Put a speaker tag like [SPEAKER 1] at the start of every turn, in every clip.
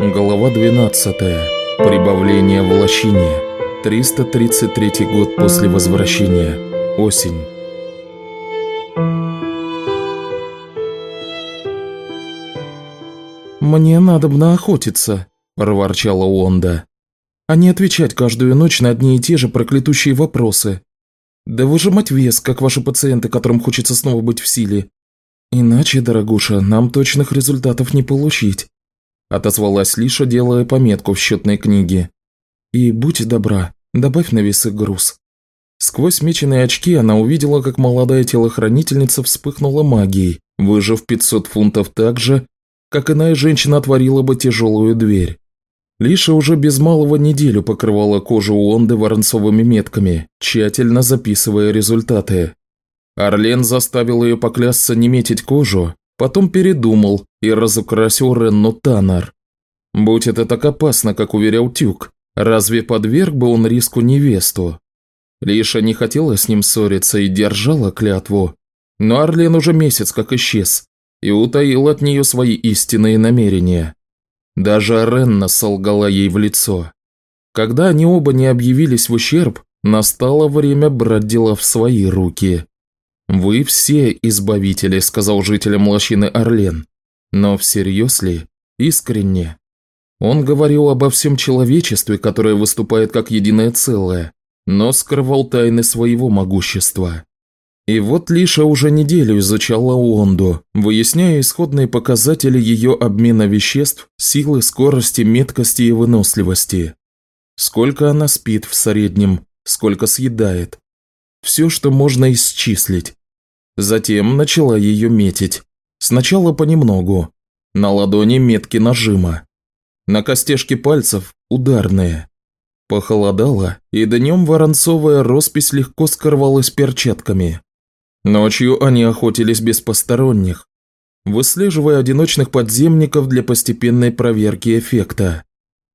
[SPEAKER 1] Глава 12. Прибавление в лощине. 333 год после возвращения. Осень. «Мне надо бы охотиться», – проворчала Уонда. «А не отвечать каждую ночь на одни и те же проклятущие вопросы. Да выжимать вес, как ваши пациенты, которым хочется снова быть в силе. Иначе, дорогуша, нам точных результатов не получить отозвалась Лиша, делая пометку в счетной книге. «И будь добра, добавь на весы груз». Сквозь меченые очки она увидела, как молодая телохранительница вспыхнула магией, выжив 500 фунтов так же, как иная женщина отворила бы тяжелую дверь. Лиша уже без малого неделю покрывала кожу Уонды воронцовыми метками, тщательно записывая результаты. Орлен заставил ее поклясться не метить кожу, Потом передумал и разукрасил Ренну Таннер. Будь это так опасно, как уверял Тюк, разве подверг бы он риску невесту? Лиша не хотела с ним ссориться и держала клятву. Но Арлен уже месяц как исчез и утаил от нее свои истинные намерения. Даже Ренна солгала ей в лицо. Когда они оба не объявились в ущерб, настало время брать дела в свои руки. «Вы все избавители», – сказал жителям лощины Орлен. Но всерьез ли? Искренне? Он говорил обо всем человечестве, которое выступает как единое целое, но скрывал тайны своего могущества. И вот Лиша уже неделю изучала Уонду, выясняя исходные показатели ее обмена веществ, силы, скорости, меткости и выносливости. Сколько она спит в среднем, сколько съедает. Все, что можно исчислить. Затем начала ее метить. Сначала понемногу. На ладони метки нажима. На костяшке пальцев ударные. Похолодало, и днем воронцовая роспись легко скрывалась перчатками. Ночью они охотились без посторонних, выслеживая одиночных подземников для постепенной проверки эффекта.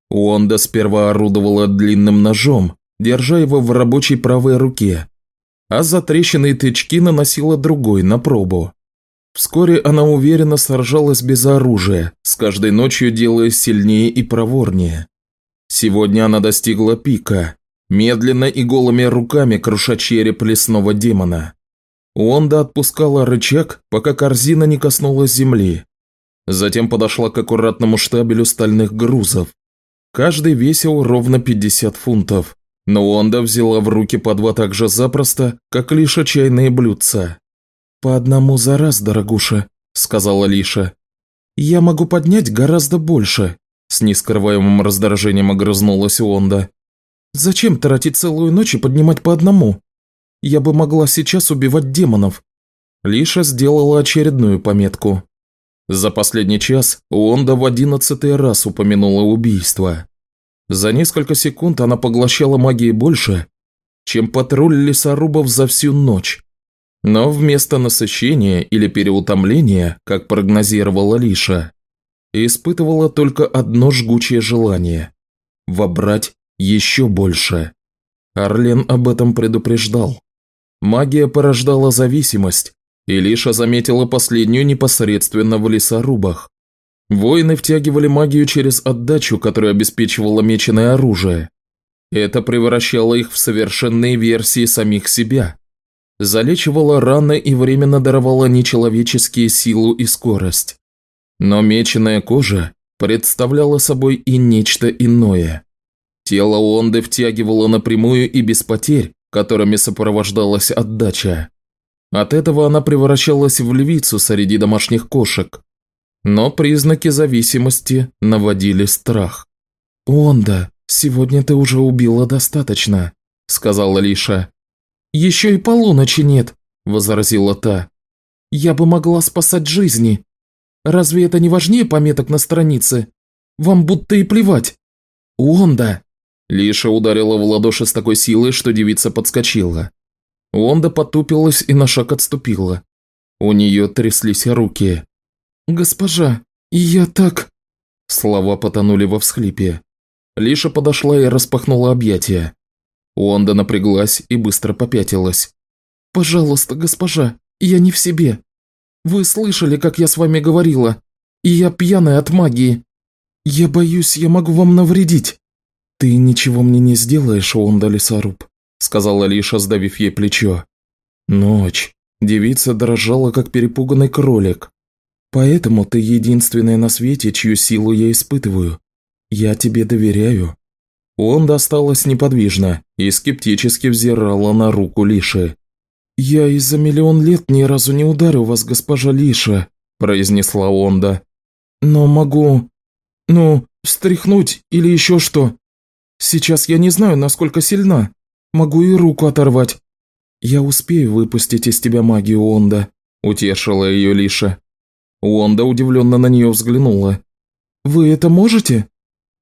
[SPEAKER 1] Уонда сперва орудовала длинным ножом, держа его в рабочей правой руке, а затрещенные тычки наносила другой на пробу. Вскоре она уверенно сражалась без оружия, с каждой ночью делая сильнее и проворнее. Сегодня она достигла пика, медленно и голыми руками круша череп лесного демона. Уонда отпускала рычаг, пока корзина не коснулась земли. Затем подошла к аккуратному штабелю стальных грузов. Каждый весил ровно 50 фунтов, но Уонда взяла в руки по два так же запросто, как Лиша чайные блюдца. «По одному за раз, дорогуша», – сказала Лиша. «Я могу поднять гораздо больше», – с нескрываемым раздражением огрызнулась Уонда. «Зачем тратить целую ночь и поднимать по одному? Я бы могла сейчас убивать демонов». Лиша сделала очередную пометку. За последний час Уонда в одиннадцатый раз упомянула убийство. За несколько секунд она поглощала магии больше, чем патруль лесорубов за всю ночь. Но вместо насыщения или переутомления, как прогнозировала Лиша, испытывала только одно жгучее желание – вобрать еще больше. Орлен об этом предупреждал. Магия порождала зависимость, и Лиша заметила последнюю непосредственно в лесорубах. Воины втягивали магию через отдачу, которую обеспечивало меченое оружие. Это превращало их в совершенные версии самих себя. Залечивало раны и временно даровало нечеловеческие силу и скорость. Но меченая кожа представляла собой и нечто иное. Тело Онды втягивало напрямую и без потерь, которыми сопровождалась отдача. От этого она превращалась в львицу среди домашних кошек, но признаки зависимости наводили страх. «Онда, сегодня ты уже убила достаточно», – сказала Лиша. «Еще и полуночи нет», – возразила та. «Я бы могла спасать жизни. Разве это не важнее пометок на странице? Вам будто и плевать». «Онда!» Лиша ударила в ладоши с такой силой, что девица подскочила. Онда потупилась и на шаг отступила. У нее тряслись руки. «Госпожа, я так...» Слова потонули во всхлипе. Лиша подошла и распахнула объятия. Уонда напряглась и быстро попятилась. «Пожалуйста, госпожа, я не в себе. Вы слышали, как я с вами говорила, и я пьяная от магии». «Я боюсь, я могу вам навредить». «Ты ничего мне не сделаешь, Онда Лесоруб», – сказала Лиша, сдавив ей плечо. Ночь. Девица дрожала, как перепуганный кролик. «Поэтому ты единственная на свете, чью силу я испытываю. Я тебе доверяю». Он досталась неподвижно и скептически взирала на руку Лиши. «Я из за миллион лет ни разу не ударил вас, госпожа Лиша», – произнесла Онда. «Но могу... ну, встряхнуть или еще что. Сейчас я не знаю, насколько сильна. Могу и руку оторвать». «Я успею выпустить из тебя магию, Онда», – утешила ее Лиша. Онда удивленно на нее взглянула. «Вы это можете?»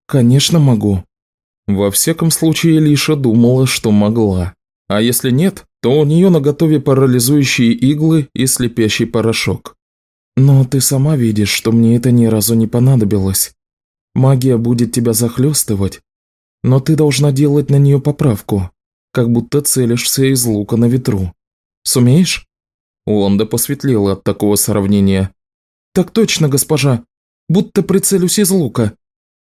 [SPEAKER 1] «Конечно могу». Во всяком случае, Лиша думала, что могла. А если нет, то у нее наготове парализующие иглы и слепящий порошок. Но ты сама видишь, что мне это ни разу не понадобилось. Магия будет тебя захлестывать, но ты должна делать на нее поправку, как будто целишься из лука на ветру. Сумеешь?» Уонда посветлела от такого сравнения. «Так точно, госпожа. Будто прицелюсь из лука».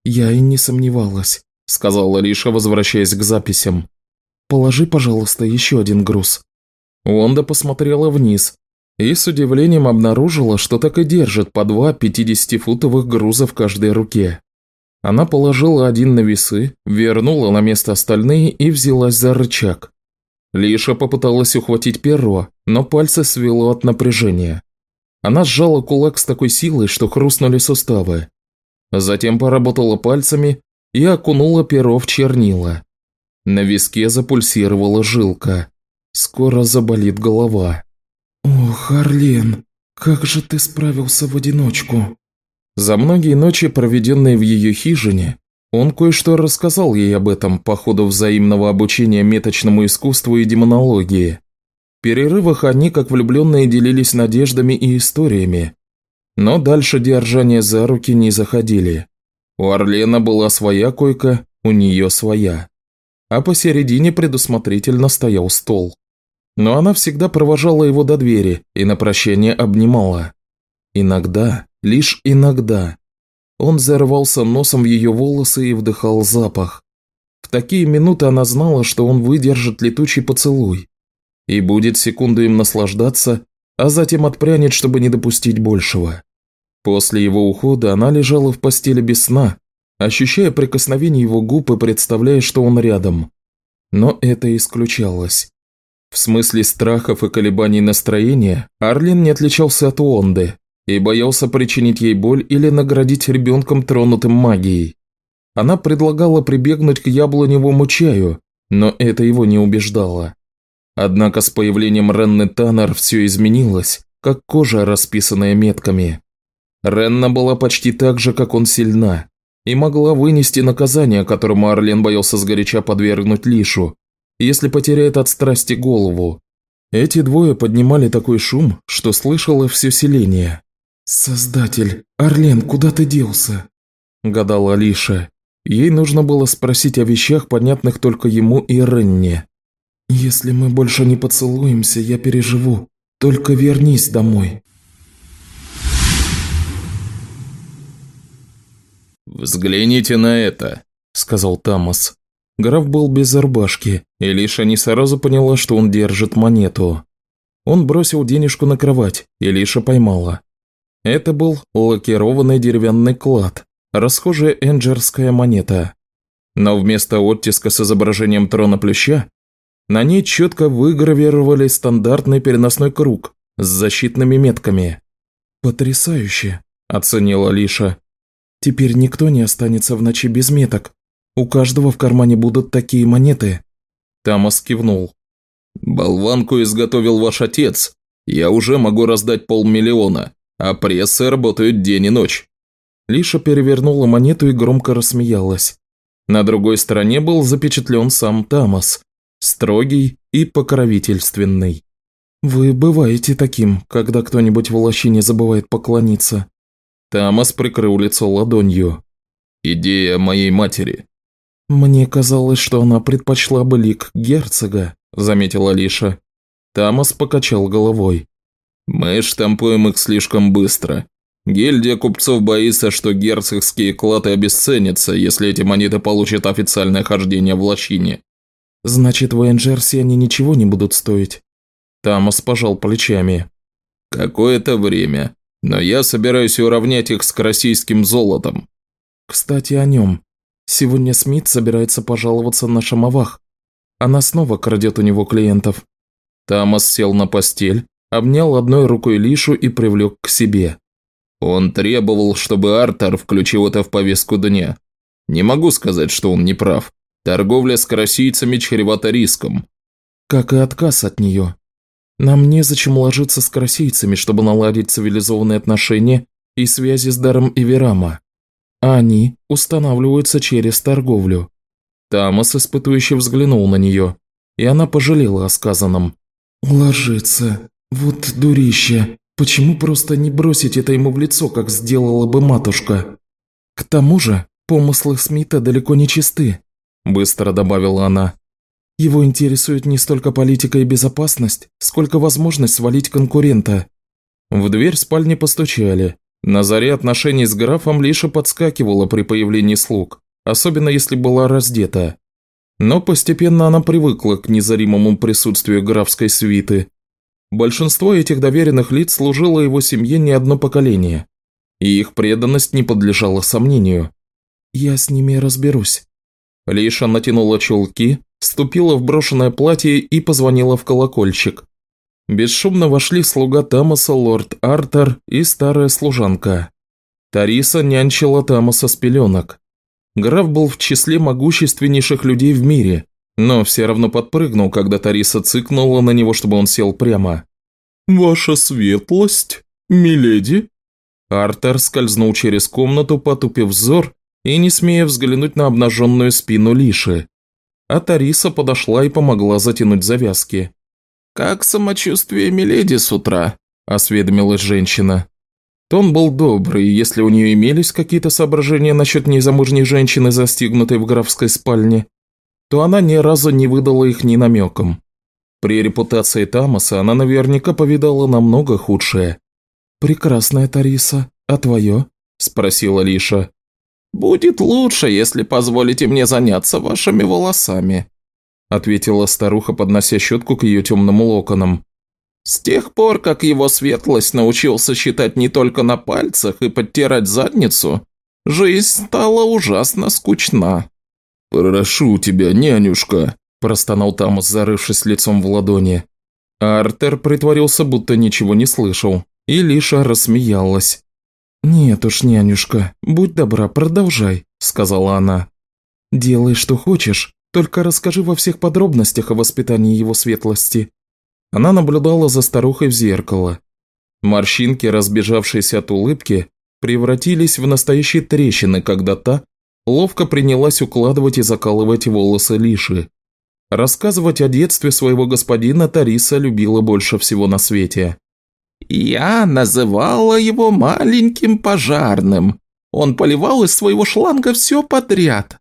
[SPEAKER 1] «Я и не сомневалась», – сказала Лиша, возвращаясь к записям. «Положи, пожалуйста, еще один груз». Уонда посмотрела вниз и с удивлением обнаружила, что так и держит по два 50-футовых груза в каждой руке. Она положила один на весы, вернула на место остальные и взялась за рычаг. Лиша попыталась ухватить перо, но пальцы свело от напряжения. Она сжала кулак с такой силой, что хрустнули суставы. Затем поработала пальцами и окунула перо в чернила. На виске запульсировала жилка. Скоро заболит голова. «О, Харлен, как же ты справился в одиночку?» За многие ночи, проведенные в ее хижине, он кое-что рассказал ей об этом по ходу взаимного обучения меточному искусству и демонологии. Перерывах они, как влюбленные, делились надеждами и историями. Но дальше держания за руки не заходили. У Орлена была своя койка, у нее своя. А посередине предусмотрительно стоял стол. Но она всегда провожала его до двери и на прощание обнимала. Иногда, лишь иногда, он зарывался носом в ее волосы и вдыхал запах. В такие минуты она знала, что он выдержит летучий поцелуй и будет секунду им наслаждаться, а затем отпрянет, чтобы не допустить большего. После его ухода она лежала в постели без сна, ощущая прикосновение его губ и представляя, что он рядом. Но это исключалось. В смысле страхов и колебаний настроения Арлин не отличался от Уонды и боялся причинить ей боль или наградить ребенком тронутым магией. Она предлагала прибегнуть к яблоневому чаю, но это его не убеждало. Однако с появлением Ренны Таннер все изменилось, как кожа, расписанная метками. Ренна была почти так же, как он сильна, и могла вынести наказание, которому Арлен боялся сгоряча подвергнуть Лишу, если потеряет от страсти голову. Эти двое поднимали такой шум, что слышало все селение. «Создатель, Арлен, куда ты делся?» – гадала Лиша. Ей нужно было спросить о вещах, понятных только ему и Ренне. «Если мы больше не поцелуемся, я переживу. Только вернись домой».
[SPEAKER 2] «Взгляните на это», – сказал Тамас.
[SPEAKER 1] Граф был без рубашки, и Лиша не сразу поняла, что он держит монету. Он бросил денежку на кровать, и Лиша поймала. Это был лакированный деревянный клад, расхожая энджерская монета. Но вместо оттиска с изображением трона плюща, на ней четко выгравировали стандартный переносной круг с защитными метками. «Потрясающе», – оценила Лиша. «Теперь никто не останется в ночи без меток. У каждого в кармане будут такие монеты».
[SPEAKER 2] Тамас кивнул. «Болванку изготовил ваш отец. Я уже могу раздать полмиллиона а прессы работают день и ночь».
[SPEAKER 1] Лиша перевернула монету и громко рассмеялась. На другой стороне был запечатлен сам Тамас, строгий и покровительственный. «Вы бываете таким, когда кто-нибудь в лощине забывает поклониться».
[SPEAKER 2] Тамас прикрыл лицо ладонью. «Идея моей матери».
[SPEAKER 1] «Мне казалось, что она предпочла бы лик герцога», – заметила Лиша. Тамас покачал головой.
[SPEAKER 2] Мы штампуем их слишком быстро. Гильдия купцов боится, что герцогские клады обесценятся, если эти монеты получат официальное хождение в лощине.
[SPEAKER 1] Значит, в Энджерсе они ничего не будут стоить. Тамас пожал плечами.
[SPEAKER 2] Какое-то время. Но я собираюсь уравнять их с российским золотом.
[SPEAKER 1] Кстати, о нем. Сегодня Смит собирается пожаловаться на Шамовах. Она снова крадет у него клиентов.
[SPEAKER 2] Тамас сел на постель, обнял одной рукой Лишу и привлек к себе. Он требовал, чтобы Артер включил это в повестку дня. Не могу сказать, что он не прав. Торговля с карасийцами чревата риском.
[SPEAKER 1] Как и отказ от нее. Нам незачем ложиться с карасийцами, чтобы наладить цивилизованные отношения и связи с даром Иверама. А они устанавливаются через торговлю. Тамас испытующе взглянул на нее, и она пожалела о сказанном. «Ложиться. Вот дурище. Почему просто не бросить это ему в лицо, как сделала бы матушка? К тому же, помыслы Смита далеко не чисты», – быстро добавила она. «Его интересует не столько политика и безопасность, сколько возможность свалить конкурента».
[SPEAKER 2] В дверь спальни постучали. На заре отношений с графом Лиша подскакивала при появлении слуг, особенно если была раздета. Но постепенно она привыкла к незаримому присутствию графской свиты Большинство этих доверенных лиц служило его семье не одно поколение, и их преданность не подлежала сомнению.
[SPEAKER 1] «Я с ними разберусь».
[SPEAKER 2] Лиша натянула чулки, вступила в брошенное платье и позвонила в колокольчик. Бесшумно вошли слуга Тамаса, лорд Артер и старая служанка. Тариса нянчила Тамаса с пеленок. Граф был в числе могущественнейших людей в мире, но все равно подпрыгнул, когда Тариса цыкнула на него, чтобы он сел прямо. «Ваша светлость, миледи?» Артер скользнул через комнату, потупив взор и не смея взглянуть на обнаженную спину Лиши. А Тариса подошла и помогла затянуть завязки. «Как самочувствие миледи с утра?» – осведомилась женщина. Тон был добрый, если у нее имелись какие-то соображения насчет незамужней женщины, застигнутой в графской спальне, то она ни разу не выдала их ни намеком. При репутации Тамаса она наверняка повидала намного худшее.
[SPEAKER 1] «Прекрасная Тариса, а твое?» – спросила Лиша.
[SPEAKER 2] «Будет лучше, если позволите мне заняться вашими волосами», – ответила старуха, поднося щетку к ее темным локонам. «С тех пор, как его светлость научился считать не только на пальцах и подтирать задницу, жизнь стала ужасно скучна». «Прошу тебя, нянюшка», – простонал Тамас, зарывшись лицом в ладони. Артер притворился, будто ничего не слышал, и Лиша рассмеялась.
[SPEAKER 1] «Нет уж, нянюшка, будь добра, продолжай», – сказала она. «Делай, что хочешь, только расскажи во всех подробностях о воспитании его светлости».
[SPEAKER 2] Она наблюдала за старухой в зеркало. Морщинки, разбежавшиеся от улыбки, превратились в настоящие трещины, когда та ловко принялась укладывать и закалывать волосы Лиши. Рассказывать о детстве своего господина Тариса любила больше всего на свете. «Я называла его маленьким пожарным. Он поливал из своего шланга все подряд».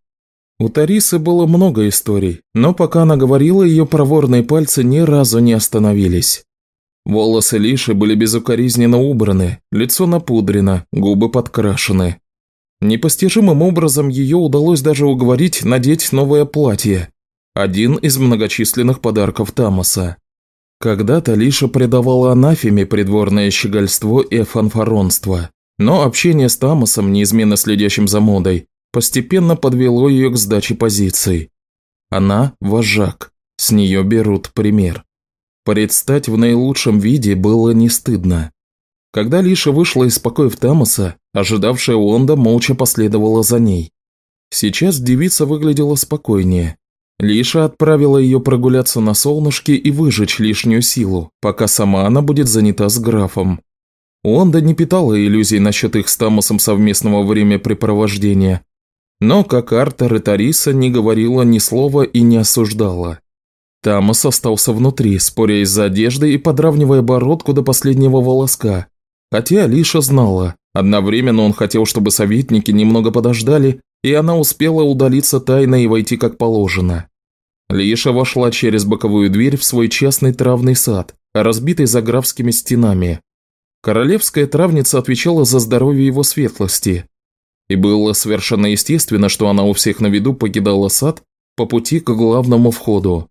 [SPEAKER 2] У Тарисы было много историй, но пока она говорила, ее проворные пальцы ни разу не остановились. Волосы Лиши были безукоризненно убраны, лицо напудрено, губы подкрашены. Непостижимым образом ее удалось даже уговорить надеть новое платье. Один из многочисленных подарков Тамаса. Когда-то Лиша предавала анафеме придворное щегольство и фанфаронство, но общение с Тамасом, неизменно следящим за модой, постепенно подвело ее к сдаче позиций. Она – вожак, с нее берут пример. Предстать в наилучшем виде было не стыдно. Когда Лиша вышла из покоев Тамаса, ожидавшая Уонда молча последовала за ней. Сейчас девица выглядела спокойнее. Лиша отправила ее прогуляться на солнышке и выжечь лишнюю силу, пока сама она будет занята с графом. Уонда не питала иллюзий насчет их с Тамасом совместного времяпрепровождения, но, как Артер и Тариса, не говорила ни слова и не осуждала. Тамас остался внутри, споря из-за одежды и подравнивая бородку до последнего волоска, Хотя Алиша знала, одновременно он хотел, чтобы советники немного подождали, и она успела удалиться тайно и войти как положено. Лиша вошла через боковую дверь в свой частный травный сад, разбитый заграфскими стенами.
[SPEAKER 1] Королевская травница отвечала за здоровье его светлости. И было совершенно естественно, что она у всех на виду покидала сад по пути к главному входу.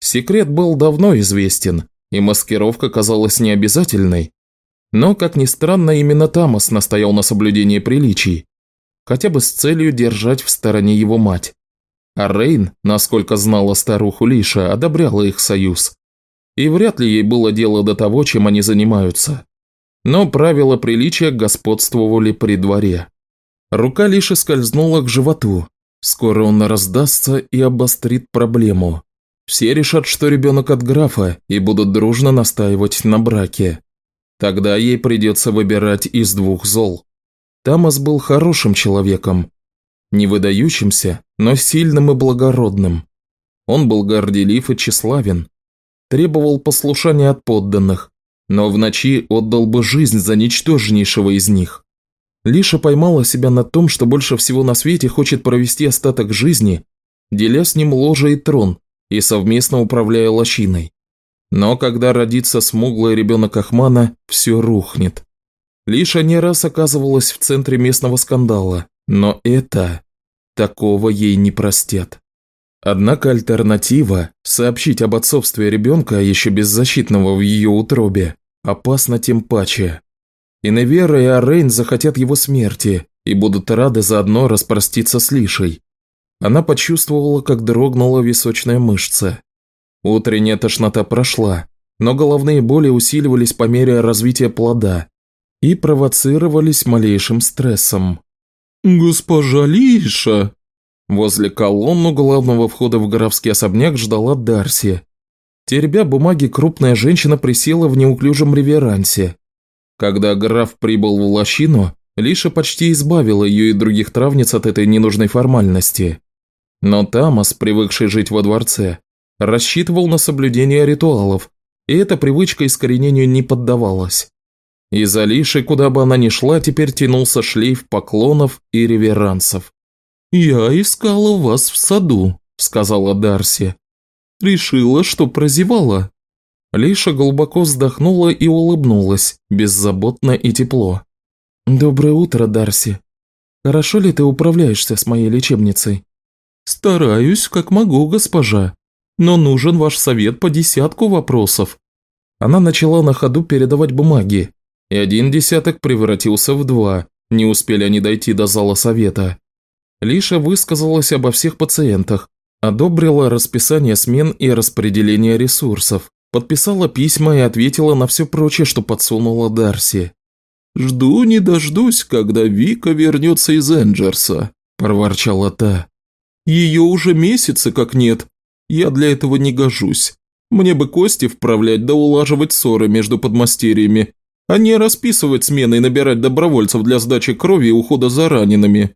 [SPEAKER 1] Секрет был давно известен, и маскировка казалась необязательной. Но, как ни странно, именно Тамас настоял на соблюдении приличий, хотя бы с целью держать в стороне его мать. А Рейн, насколько знала старуху Лиша, одобряла их союз. И вряд ли ей было дело до того, чем они занимаются. Но правила приличия господствовали при дворе. Рука Лиши скользнула к животу. Скоро он раздастся и обострит проблему. Все решат, что ребенок от графа, и будут дружно настаивать на браке. Тогда ей придется выбирать из двух зол. Тамас был хорошим человеком. Не выдающимся, но сильным и благородным. Он был горделив и тщеславен. Требовал послушания от подданных, но в ночи отдал бы жизнь за ничтожнейшего из них. Лиша поймала себя на том, что больше всего на свете хочет провести остаток жизни, деля с ним ложе и трон и совместно управляя лощиной. Но когда родится смуглый ребенок Ахмана, все рухнет. Лиша не раз оказывалась в центре местного скандала, но это... такого ей не простят. Однако альтернатива – сообщить об отцовстве ребенка, еще беззащитного в ее утробе, опасно тем паче. И Невера и Арейн захотят его смерти и будут рады заодно распроститься с Лишей. Она почувствовала, как дрогнула височная мышца. Утренняя тошнота прошла, но головные боли усиливались по мере развития плода и провоцировались малейшим стрессом. «Госпожа Лиша!» Возле колонну главного входа в графский особняк ждала Дарси, Теребя бумаги, крупная женщина присела в неуклюжем реверансе. Когда граф прибыл в лощину, Лиша почти избавила ее и других травниц от этой ненужной формальности. Но Тамас, привыкший жить во дворце, рассчитывал на соблюдение ритуалов, и эта привычка искоренению не поддавалась. Из-за Лиши, куда бы она ни шла, теперь тянулся шлейф поклонов и реверансов. «Я искала вас в саду», – сказала Дарси. Решила, что прозевала». Лиша глубоко вздохнула и улыбнулась, беззаботно и тепло. «Доброе утро, Дарси. Хорошо ли ты управляешься с моей лечебницей?» «Стараюсь, как могу, госпожа. Но нужен ваш совет по десятку вопросов». Она начала на ходу передавать бумаги, и один десяток превратился в два, не успели они дойти до зала совета. Лиша высказалась обо всех пациентах, Одобрила расписание смен и распределение ресурсов, подписала письма и ответила на все прочее, что подсунула Дарси. «Жду не дождусь, когда Вика вернется из Энджерса», – проворчала та. «Ее уже месяцы как нет. Я для этого не гожусь. Мне бы кости вправлять да улаживать ссоры между подмастерьями, а не расписывать смены и набирать добровольцев для сдачи крови и ухода за ранеными».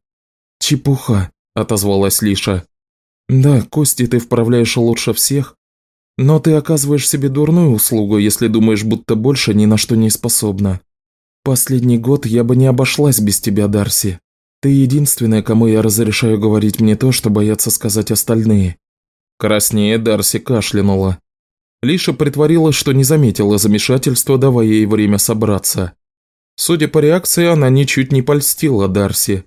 [SPEAKER 1] «Чепуха», – отозвалась Лиша. Да, кости ты вправляешь лучше всех, но ты оказываешь себе дурную услугу, если думаешь, будто больше ни на что не способна. Последний год я бы не обошлась без тебя, Дарси. Ты единственная, кому я разрешаю говорить мне то, что боятся сказать остальные». Краснее Дарси кашлянула. Лиша притворилась, что не заметила замешательства, давая ей время собраться. Судя по реакции, она ничуть не польстила Дарси.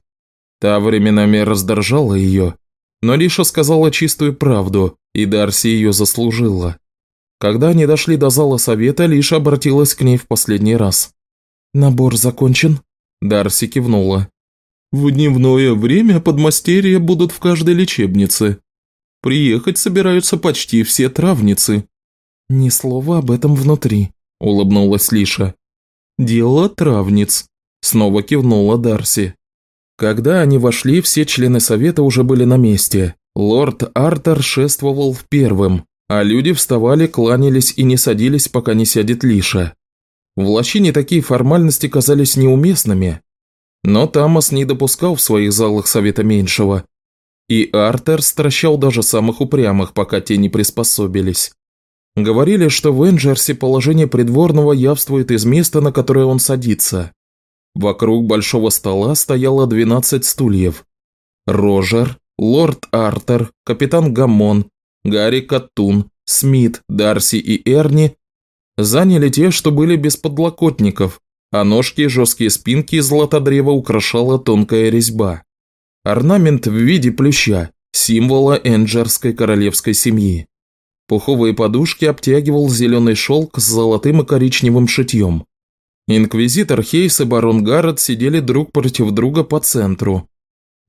[SPEAKER 1] Та временами раздражала ее, но Лиша сказала чистую правду, и Дарси ее заслужила. Когда они дошли до зала совета, Лиша обратилась к ней в последний раз. «Набор закончен?» Дарси кивнула. «В дневное время подмастерья будут в каждой лечебнице. Приехать собираются почти все травницы». «Ни слова об этом внутри», – улыбнулась Лиша. «Дело травниц», – снова кивнула Дарси. Когда они вошли, все члены совета уже были на месте. Лорд Артер шествовал первым, а люди вставали, кланялись и не садились, пока не сядет Лиша. В лощине такие формальности казались неуместными, но Тамас не допускал в своих залах совета меньшего. И Артер стращал даже самых упрямых, пока те не приспособились. Говорили, что в Энджерсе положение придворного явствует из места, на которое он садится. Вокруг большого стола стояло 12 стульев. Рожер, лорд Артер, капитан Гаммон, Гарри Каттун, Смит, Дарси и Эрни заняли те, что были без подлокотников,
[SPEAKER 2] а ножки и жесткие спинки из златодрева украшала тонкая резьба. Орнамент в виде плюща, символа энджерской королевской семьи. Пуховые подушки обтягивал зеленый шелк с золотым и коричневым шитьем. Инквизитор Хейс и барон Гаррет сидели друг против друга по центру.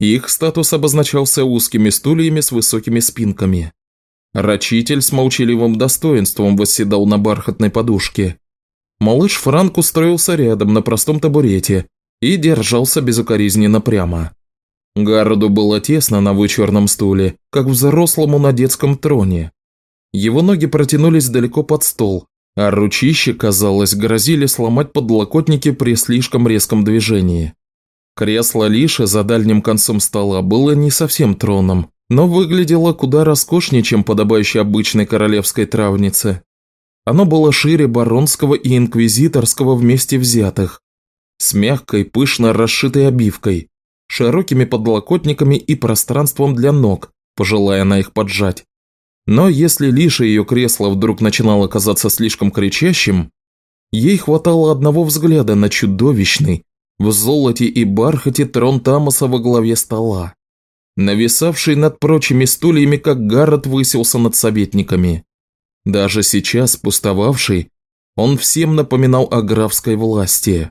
[SPEAKER 2] Их статус обозначался узкими стульями с высокими спинками. Рачитель с молчаливым достоинством восседал на бархатной подушке. Малыш Франк устроился рядом на простом табурете и держался безукоризненно прямо. Гарроду было тесно на вычурном стуле, как взрослому на детском троне. Его ноги протянулись далеко под стол, а ручища, казалось, грозили сломать подлокотники при слишком резком движении. Кресло Лиши за дальним концом стола было не совсем троном, но выглядело куда роскошнее, чем подобающей обычной королевской травнице. Оно было шире баронского и инквизиторского вместе взятых, с мягкой, пышно расшитой обивкой, широкими подлокотниками и пространством для ног, пожелая на их поджать. Но если лишь ее кресло вдруг начинало казаться слишком кричащим, ей хватало одного взгляда на чудовищный, в золоте и бархате трон Тамаса во главе стола, нависавший над прочими стульями, как Гаррет высился над советниками. Даже сейчас, пустовавший, он всем напоминал о графской власти.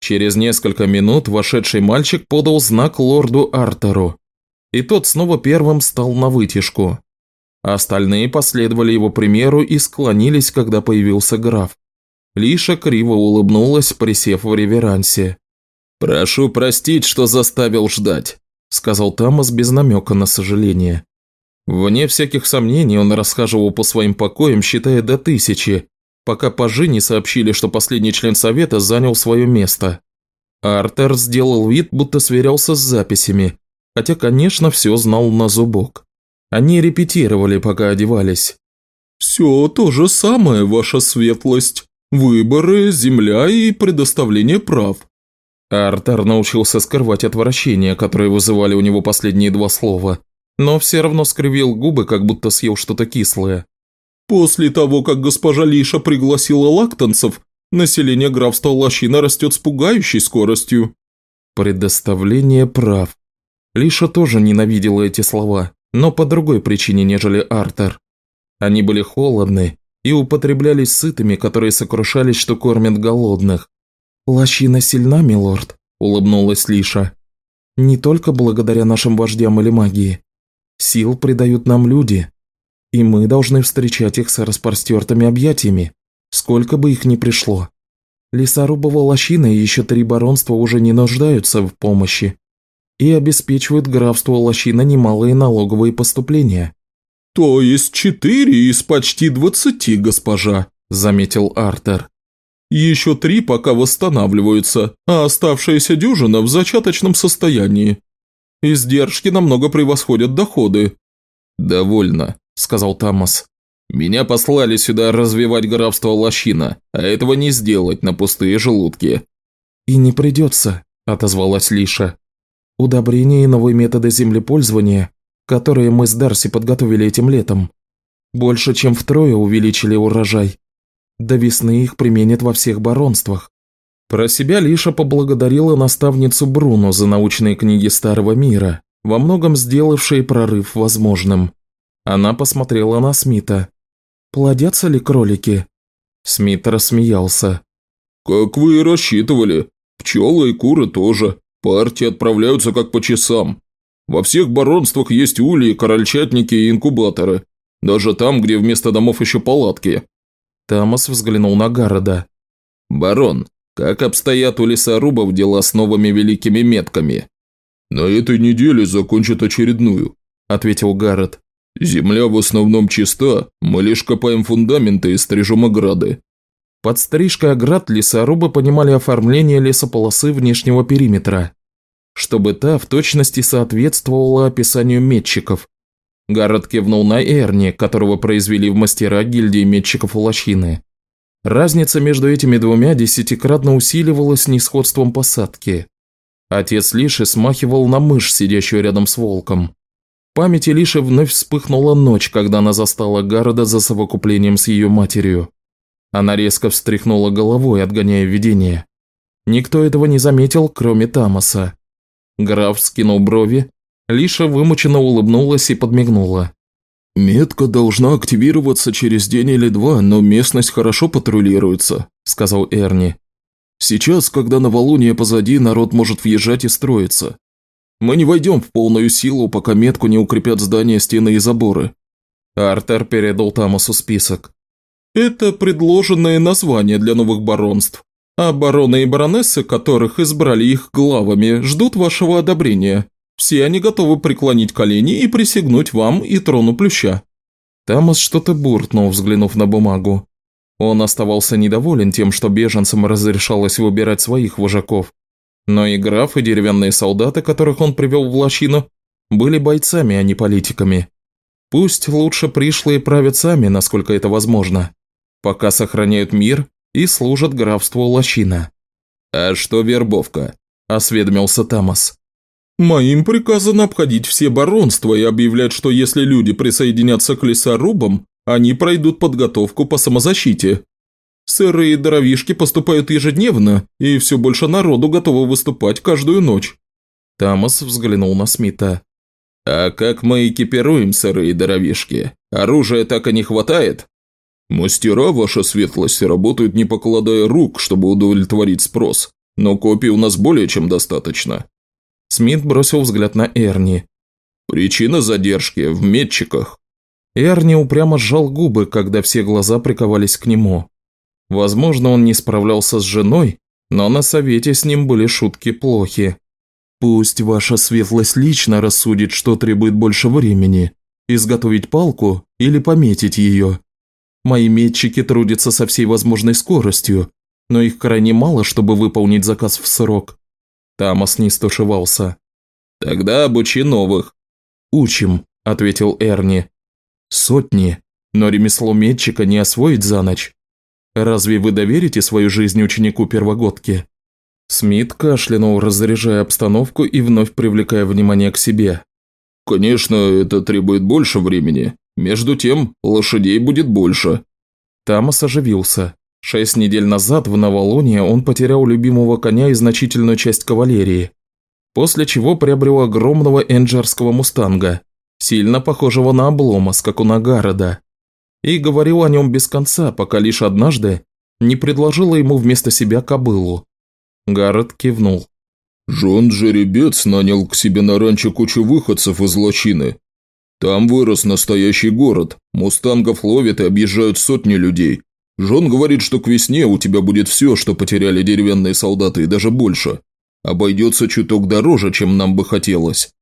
[SPEAKER 2] Через несколько минут вошедший мальчик подал знак лорду Артеру, и тот снова первым стал на вытяжку. Остальные последовали его примеру и склонились, когда появился граф. Лиша криво улыбнулась, присев в реверансе. «Прошу простить, что заставил ждать», – сказал Тамас без намека на сожаление. Вне всяких сомнений он расхаживал по своим покоям, считая до тысячи, пока пажи не сообщили, что последний член совета занял свое место. Артер сделал вид, будто сверялся с записями, хотя, конечно, все знал на зубок. Они репетировали, пока одевались.
[SPEAKER 1] «Все то же самое, ваша светлость. Выборы, земля и предоставление прав».
[SPEAKER 2] Артер научился скрывать отвращение, которое вызывали у него последние два слова, но все равно скривил губы, как будто съел что-то кислое.
[SPEAKER 1] После того, как госпожа Лиша пригласила лактанцев, население графства Лощина растет с пугающей скоростью.
[SPEAKER 2] Предоставление прав. Лиша тоже ненавидела эти слова, но по другой причине, нежели Артер. Они были холодны и употреблялись сытыми, которые сокрушались, что кормят голодных. «Лощина сильна, милорд», – улыбнулась Лиша. «Не только благодаря нашим вождям или магии. Сил придают нам люди, и мы должны встречать их с распростертыми объятиями, сколько бы их ни пришло. Лесорубова лощина и еще три баронства уже не нуждаются в помощи и обеспечивают графству лощина немалые налоговые поступления.
[SPEAKER 1] «То есть четыре из почти двадцати, госпожа», – заметил Артер. «Еще три пока восстанавливаются, а оставшаяся дюжина в зачаточном состоянии. Издержки намного превосходят доходы».
[SPEAKER 2] «Довольно», – сказал Тамас. «Меня послали сюда развивать графство Лощина, а этого не сделать на пустые желудки». «И не придется», – отозвалась Лиша. «Удобрения и новые методы землепользования, которые мы с Дарси подготовили этим летом, больше чем втрое увеличили урожай. До весны их применят во всех баронствах». Про себя Лиша поблагодарила наставницу Бруно за научные книги Старого Мира, во многом сделавшие прорыв возможным. Она посмотрела на Смита. «Плодятся ли кролики?» Смит рассмеялся.
[SPEAKER 1] «Как вы и рассчитывали. Пчелы и куры тоже. Партии отправляются как по часам. Во всех баронствах есть ульи, корольчатники и инкубаторы. Даже там, где вместо домов еще палатки».
[SPEAKER 2] Тамас взглянул на Гарода.
[SPEAKER 1] «Барон, как обстоят у лесорубов дела с новыми великими метками?» «На этой неделе закончат очередную», – ответил Гаррет. «Земля в основном чиста, мы лишь копаем фундаменты и стрижем ограды».
[SPEAKER 2] Под стрижкой оград лесорубы понимали оформление лесополосы внешнего периметра, чтобы та в точности соответствовала описанию метчиков. Гаррет кивнул на Эрни, которого произвели в мастера гильдии метчиков у лощины. Разница между этими двумя десятикратно усиливалась несходством посадки. Отец Лиши смахивал на мышь, сидящую рядом с волком памяти Лиши вновь вспыхнула ночь, когда она застала Гарода за совокуплением с ее матерью. Она резко встряхнула головой, отгоняя видение.
[SPEAKER 1] Никто этого не заметил, кроме Тамаса. Граф скинул брови, Лиша вымученно улыбнулась и подмигнула.
[SPEAKER 2] «Метка должна активироваться через день или два, но местность хорошо патрулируется», – сказал Эрни. «Сейчас, когда новолуние позади, народ может въезжать и строиться. Мы не войдем в полную силу, пока метку не укрепят здания, стены и заборы».
[SPEAKER 1] Артер передал Тамасу список.
[SPEAKER 2] «Это предложенное название для новых баронств, а бароны и баронессы, которых избрали их главами, ждут вашего одобрения. Все они готовы преклонить колени и присягнуть вам и трону плюща».
[SPEAKER 1] Тамас что-то буркнул, взглянув на бумагу. Он оставался недоволен тем, что беженцам разрешалось выбирать своих вожаков. Но и граф, и деревянные солдаты, которых он привел в лощину, были бойцами, а не политиками. Пусть лучше пришлые правят сами, насколько это возможно, пока сохраняют мир и служат графству лощина.
[SPEAKER 2] «А что вербовка?» – осведомился Тамас.
[SPEAKER 3] Моим приказано обходить все баронства и объявлять, что если люди присоединятся к лесорубам, они пройдут подготовку по самозащите. Сырые дровишки поступают ежедневно, и все больше народу готово выступать каждую ночь.
[SPEAKER 1] Тамас взглянул на Смита.
[SPEAKER 2] «А как мы экипируем сырые дровишки? Оружия так и не хватает?»
[SPEAKER 3] «Мастера, ваша светлость, работают не покладая рук, чтобы удовлетворить спрос, но копий у нас более чем достаточно.
[SPEAKER 1] Смит бросил взгляд на Эрни.
[SPEAKER 3] «Причина задержки в метчиках».
[SPEAKER 1] Эрни упрямо сжал губы, когда все глаза приковались к нему. Возможно, он не справлялся с женой, но на совете с ним были шутки плохи. «Пусть ваша светлость лично рассудит, что требует больше времени. Изготовить палку или пометить ее. Мои метчики трудятся со всей возможной скоростью, но их крайне мало, чтобы выполнить заказ в срок. Тамас не стушевался.
[SPEAKER 2] «Тогда обучи новых».
[SPEAKER 1] «Учим», – ответил Эрни. «Сотни, но ремесло метчика не освоить за ночь. Разве вы доверите свою жизнь ученику первогодки?» Смит кашлянул, разряжая обстановку и вновь привлекая внимание к себе.
[SPEAKER 3] «Конечно, это требует больше времени. Между тем, лошадей будет больше».
[SPEAKER 1] Тамас оживился. Шесть недель назад в Новолуние он потерял любимого коня и значительную часть кавалерии, после чего приобрел огромного энджерского мустанга, сильно похожего на облома скакуна Гарода, и говорил о нем без конца, пока лишь однажды не предложила ему вместо себя кобылу. Гаррет кивнул.
[SPEAKER 3] «Жон жеребец нанял к себе на ранчо кучу выходцев из лощины. Там вырос настоящий город, мустангов ловят и объезжают сотни людей. Жон говорит, что к весне у тебя будет все, что потеряли деревянные солдаты, и даже больше. Обойдется чуток дороже, чем нам бы хотелось».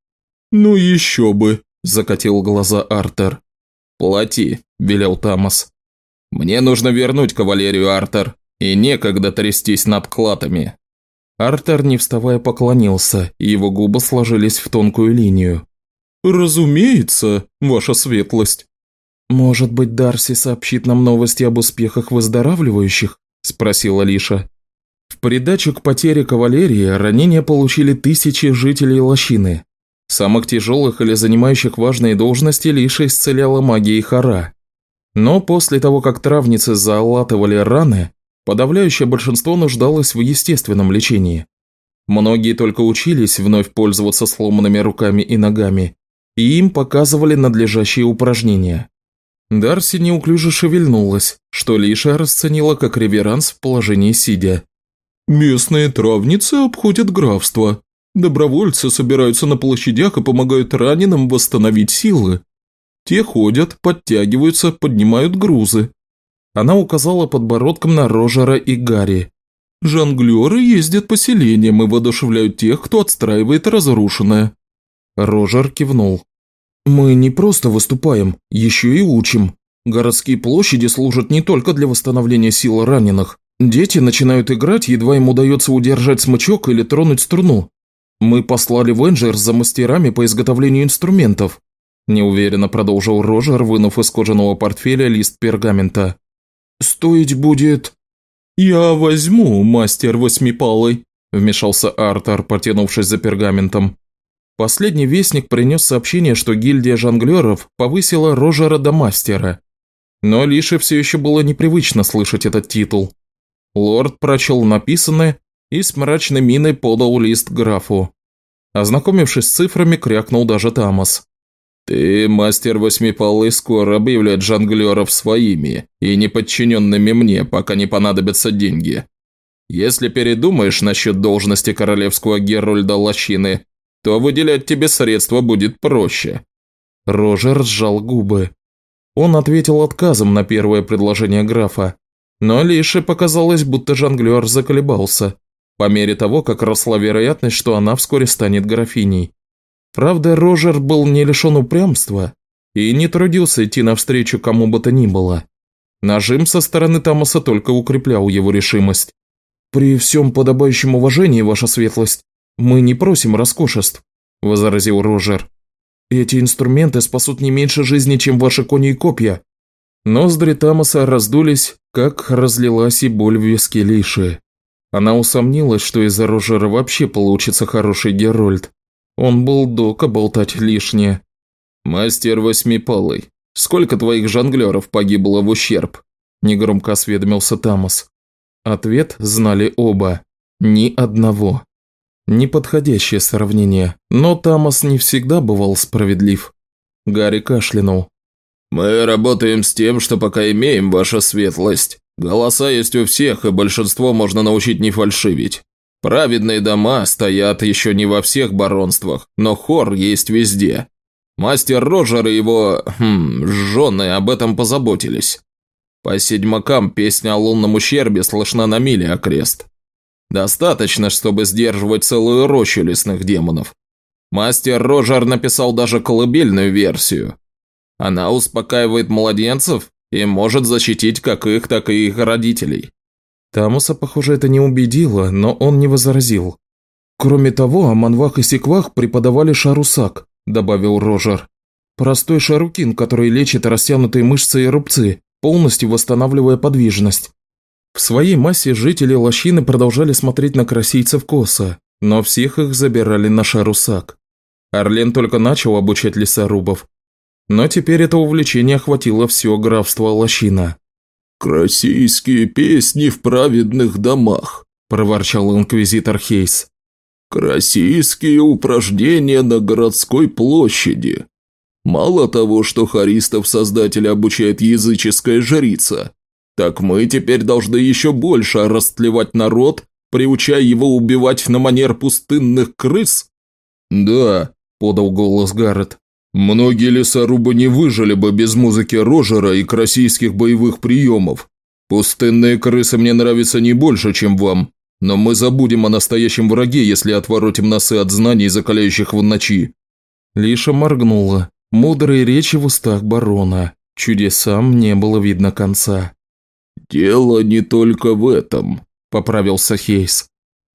[SPEAKER 2] «Ну еще бы», –
[SPEAKER 1] закатил глаза Артер.
[SPEAKER 2] «Плати», – велел Тамас. «Мне нужно вернуть кавалерию, Артер, и некогда трястись над клатами».
[SPEAKER 1] Артер, не вставая, поклонился, и его губы сложились в тонкую линию.
[SPEAKER 3] «Разумеется, ваша светлость».
[SPEAKER 1] «Может быть, Дарси сообщит нам новости об успехах выздоравливающих?» – спросила Лиша. В придачу к потере кавалерии ранения получили тысячи жителей лощины. Самых тяжелых или занимающих важные должности Лиша исцеляла магией Хара. Но после того, как травницы заалатывали раны, подавляющее большинство нуждалось в естественном лечении. Многие только учились вновь пользоваться сломанными руками и ногами, и им показывали надлежащие упражнения. Дарси неуклюже шевельнулась, что Лиша расценила как реверанс в положении сидя.
[SPEAKER 3] «Местные травницы обходят графство. Добровольцы собираются на площадях и помогают раненым восстановить силы. Те ходят, подтягиваются, поднимают грузы».
[SPEAKER 1] Она указала подбородком на Рожера и Гарри.
[SPEAKER 3] «Жонглеры ездят по селениям и воодушевляют тех, кто отстраивает разрушенное».
[SPEAKER 1] Рожер кивнул. Мы не просто выступаем, еще и учим. Городские площади служат не только для восстановления сил раненых. Дети начинают играть, едва им удается удержать смычок или тронуть струну. Мы послали Венджер за мастерами по изготовлению инструментов. Неуверенно продолжил Рожер, вынув из кожаного портфеля лист пергамента. «Стоить будет...»
[SPEAKER 3] «Я возьму, мастер восьмипалый», – вмешался
[SPEAKER 1] Артер, потянувшись за пергаментом. Последний вестник принес сообщение, что гильдия жонглеров повысила Рожера до мастера. Но Лише все еще было непривычно слышать этот титул. Лорд прочел написанное
[SPEAKER 2] и с мрачной миной подал лист графу. Ознакомившись с цифрами, крякнул даже Тамас. «Ты, мастер восьмипалый, скоро объявлять жонглеров своими и неподчиненными мне, пока не понадобятся деньги. Если передумаешь насчет должности королевского Герольда Лощины, то выделять тебе средства будет проще». Рожер сжал губы. Он ответил отказом на первое предложение графа, но Лише показалось, будто жонглер заколебался, по мере того, как росла вероятность, что она вскоре станет графиней. Правда, Рожер был не лишен упрямства и не трудился идти навстречу кому бы то ни было. Нажим со стороны Тамаса только укреплял его решимость. «При всем подобающем уважении, ваша светлость, мы не просим роскошеств», – возразил Рожер. «Эти инструменты спасут не меньше жизни, чем ваши кони и копья». Ноздри Тамаса раздулись, как разлилась и боль в виске Лиши. Она усомнилась, что из-за Рожера вообще получится хороший Герольд, он был дока болтать лишнее. «Мастер Восьмипалый, сколько твоих жонглеров погибло в ущерб?» – негромко осведомился Тамас. Ответ знали оба. Ни одного. Неподходящее сравнение, но Тамас не всегда бывал справедлив. Гарри кашлянул. «Мы работаем с тем, что пока имеем, ваша светлость. Голоса есть у всех, и большинство можно научить не фальшивить. Праведные дома стоят еще не во всех баронствах, но хор есть везде. Мастер Роджер и его, хм, жены об этом позаботились. По седьмакам песня о лунном ущербе слышна на миле окрест. Достаточно, чтобы сдерживать целую рощу лесных демонов. Мастер Роджер написал даже колыбельную версию. Она успокаивает младенцев и может защитить как их, так и их родителей. Тамуса, похоже, это не убедило, но он не возразил. «Кроме того, о манвах и секвах преподавали шарусак», – добавил Рожер. «Простой шарукин, который лечит растянутые мышцы и рубцы, полностью восстанавливая подвижность». В своей массе жители лощины продолжали смотреть на красийцев косо, но всех их забирали на шарусак. Орлен только начал обучать лесорубов. Но теперь это увлечение охватило все графство лощина.
[SPEAKER 3] «Российские песни в праведных домах», – проворчал инквизитор Хейс. «Российские упражнения на городской площади. Мало того, что харистов создатель обучает языческая жрица, так мы теперь должны еще больше растлевать народ, приучая его убивать на манер пустынных крыс?»
[SPEAKER 2] «Да», – подал голос Гаррет.
[SPEAKER 3] Многие лесорубы не выжили бы без музыки Рожера и российских боевых приемов. Пустынные крысы мне нравятся не больше, чем вам, но мы забудем о настоящем враге, если отворотим носы от знаний, закаляющих в ночи».
[SPEAKER 2] Лиша моргнула. Мудрые речи в устах барона. Чудесам не было видно конца.
[SPEAKER 3] «Дело не только в этом», – поправился
[SPEAKER 2] Хейс.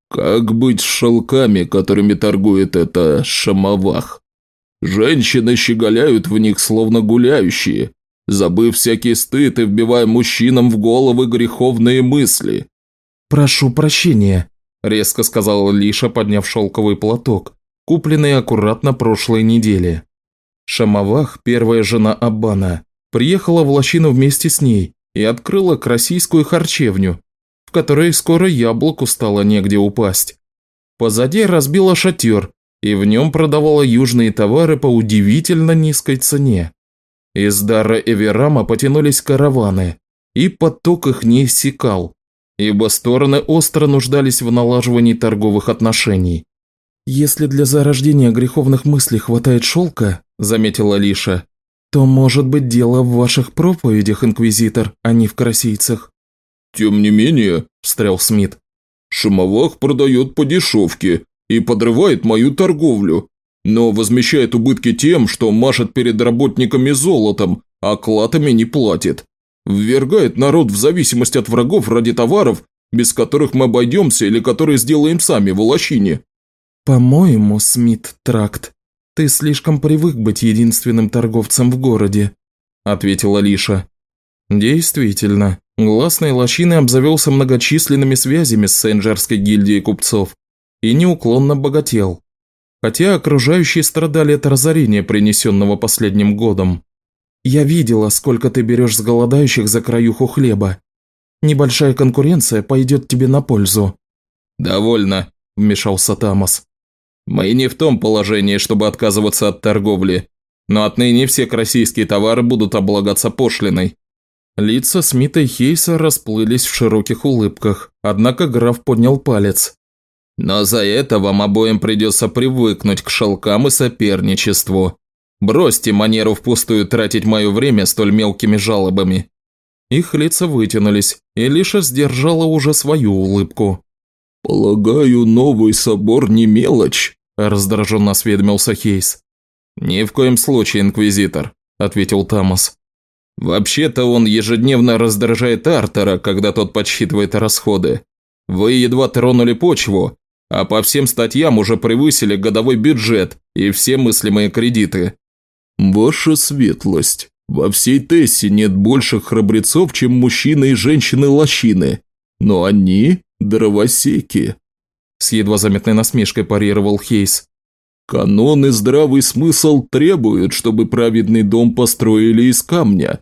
[SPEAKER 3] «Как быть с шелками, которыми торгует это Шамовах? Женщины щеголяют в них, словно гуляющие, забыв всякий стыд и вбивая мужчинам в головы греховные мысли.
[SPEAKER 2] «Прошу прощения», – резко сказала Лиша, подняв шелковый платок, купленный аккуратно прошлой неделе. Шамавах, первая жена Аббана, приехала в лощину вместе с ней и открыла красийскую харчевню, в которой скоро яблоку стало негде упасть. Позади разбила шатер, и в нем продавала южные товары по удивительно низкой цене. Из дара Эверама потянулись караваны, и поток их не иссякал, ибо стороны остро нуждались в налаживании торговых отношений. «Если для зарождения греховных мыслей хватает шелка», – заметила Лиша, – «то может быть дело в ваших проповедях, Инквизитор, а не в красийцах».
[SPEAKER 3] «Тем не менее», – встрял Смит, – «Шамовах продает по дешевке, и подрывает мою торговлю, но возмещает убытки тем, что машет перед работниками золотом, а клатами не платит. Ввергает народ в зависимость от врагов ради товаров, без которых мы обойдемся или которые сделаем сами в лощине.
[SPEAKER 2] «По-моему, Смит Тракт, ты слишком привык быть единственным торговцем в городе», – ответила Лиша. Действительно, гласной лощины обзавелся многочисленными связями с Сенджерской гильдией купцов и неуклонно богател, хотя окружающие страдали от разорения, принесенного последним годом. «Я видела, сколько ты берешь с голодающих за краюху хлеба. Небольшая конкуренция пойдет тебе на пользу». «Довольно», – вмешался Тамас. «Мы не в том положении, чтобы отказываться от торговли, но отныне все российские товары будут облагаться пошлиной». Лица Смита и Хейса расплылись в широких улыбках, однако граф поднял палец. «Но за это вам обоим придется привыкнуть к шелкам и соперничеству. Бросьте манеру впустую тратить мое время столь мелкими жалобами». Их лица вытянулись, и Лиша сдержала уже свою улыбку.
[SPEAKER 3] «Полагаю, новый собор не мелочь», –
[SPEAKER 2] раздраженно осведомился Хейс. «Ни в коем случае, Инквизитор», – ответил Тамас. «Вообще-то он ежедневно раздражает Артера, когда тот подсчитывает расходы. Вы едва тронули почву, а по всем статьям уже превысили годовой бюджет и все мыслимые кредиты».
[SPEAKER 3] «Ваша светлость, во всей Тессе нет больших храбрецов, чем мужчины и женщины-лощины, но они – дровосеки», –
[SPEAKER 2] с едва заметной насмешкой парировал Хейс.
[SPEAKER 3] «Канон и здравый смысл требуют, чтобы праведный дом построили из камня.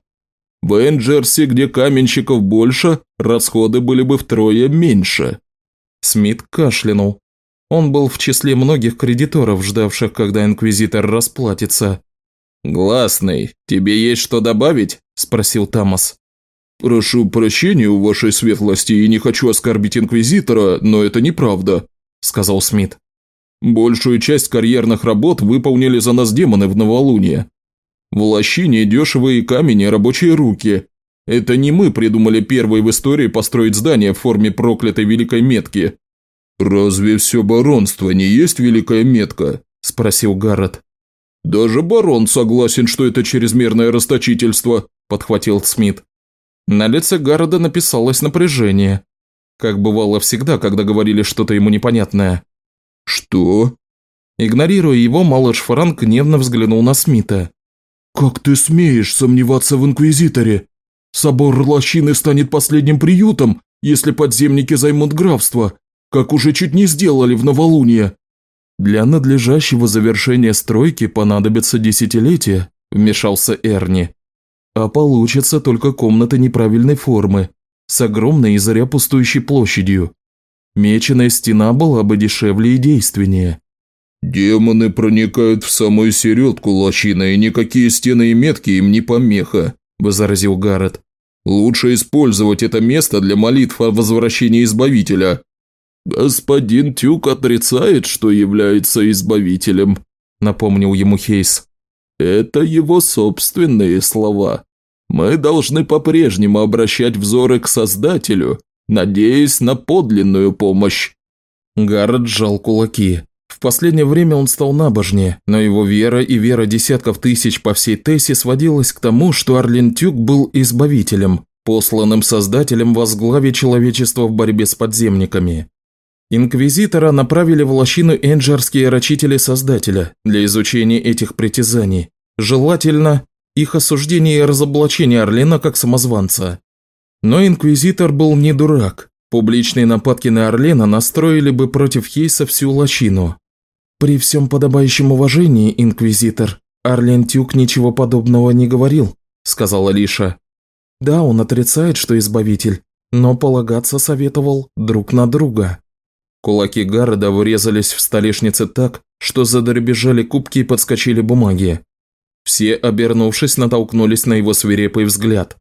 [SPEAKER 3] В Энджерсе, где каменщиков больше, расходы были бы втрое меньше».
[SPEAKER 2] Смит кашлянул. Он был в числе многих кредиторов, ждавших, когда инквизитор расплатится. «Гласный, тебе есть что добавить?» – спросил Тамас.
[SPEAKER 3] «Прошу прощения у вашей светлости и не хочу оскорбить Инквизитора, но это неправда», – сказал Смит. «Большую часть карьерных работ выполнили за нас демоны в новолуние. В лощине дешевые камень и рабочие руки. Это не мы придумали первые в истории построить здание в форме проклятой великой метки». «Разве все баронство не есть великая метка?» – спросил Гаррет. «Даже барон согласен, что это чрезмерное расточительство», – подхватил Смит.
[SPEAKER 2] На лице Гарода написалось напряжение. Как бывало всегда, когда говорили что-то ему непонятное.
[SPEAKER 3] «Что?»
[SPEAKER 2] Игнорируя его, малыш Франк гневно взглянул на Смита.
[SPEAKER 3] «Как ты смеешь сомневаться в Инквизиторе? Собор Лощины станет последним приютом, если подземники займут графство, как уже чуть не сделали в новолуние».
[SPEAKER 1] «Для надлежащего завершения стройки понадобится десятилетия», – вмешался Эрни. «А получится только комната неправильной формы, с огромной и зря пустующей площадью. Меченая стена была бы дешевле и действеннее».
[SPEAKER 3] «Демоны проникают в самую середку лощины, и никакие стены и метки им не помеха», – возразил Гаррет. «Лучше использовать это место для молитв о возвращении Избавителя, «Господин Тюк отрицает, что является избавителем», – напомнил ему Хейс. «Это его собственные слова. Мы должны по-прежнему обращать взоры к Создателю, надеясь на подлинную помощь».
[SPEAKER 1] Гаррет сжал кулаки. В последнее время он стал набожнее, но его вера и вера десятков тысяч по всей Тессе сводилась к тому, что Арлин Тюк был избавителем, посланным Создателем возглавить человечество в борьбе с подземниками. Инквизитора направили в лощину энджерские рачители Создателя для изучения этих притязаний, желательно их осуждение и разоблачение Орлена как самозванца. Но Инквизитор был не дурак. Публичные нападки на Орлена настроили бы против Хейса всю лощину. При всем подобающем уважении, Инквизитор, Орлен Тюк ничего подобного не говорил, сказала Лиша. Да, он отрицает, что избавитель, но полагаться советовал друг на друга. Кулаки Гарода врезались в столешнице так, что задребежали кубки и подскочили бумаги. Все, обернувшись, натолкнулись на его свирепый взгляд.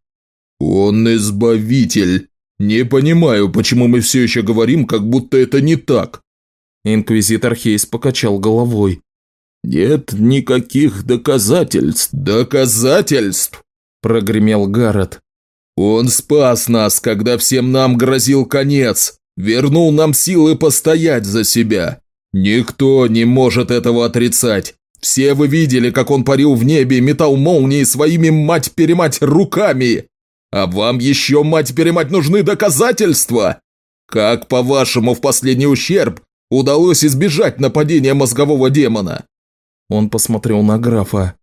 [SPEAKER 3] «Он избавитель! Не понимаю, почему мы все еще говорим, как будто это не так!»
[SPEAKER 1] Инквизитор Хейс покачал головой.
[SPEAKER 3] «Нет никаких доказательств!» «Доказательств!» – прогремел Гаррет. «Он спас нас, когда всем нам грозил конец! вернул нам силы постоять за себя. Никто не может этого отрицать. Все вы видели, как он парил в небе, метал молнии своими мать-перемать руками. А вам еще, мать-перемать, нужны доказательства? Как, по-вашему, в последний ущерб удалось избежать нападения мозгового демона?»
[SPEAKER 1] Он посмотрел на графа.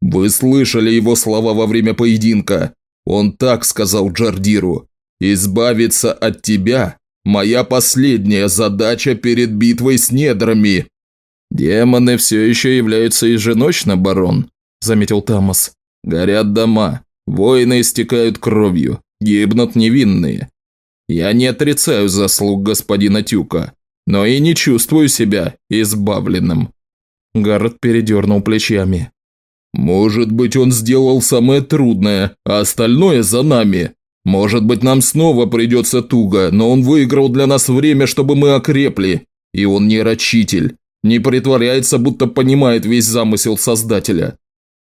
[SPEAKER 3] «Вы слышали его слова во время поединка. Он так сказал Джардиру. «Избавиться от тебя Моя последняя задача перед битвой с недрами».
[SPEAKER 2] «Демоны все еще являются еженочно, барон», – заметил Тамас. «Горят дома, воины истекают кровью, гибнут невинные. Я не отрицаю заслуг господина Тюка, но и не чувствую себя избавленным». Гаррет передернул плечами. «Может быть, он сделал самое трудное, а остальное за нами. Может быть, нам снова придется туго, но он выиграл для нас время, чтобы мы окрепли. И он не рачитель, не притворяется, будто понимает весь замысел Создателя.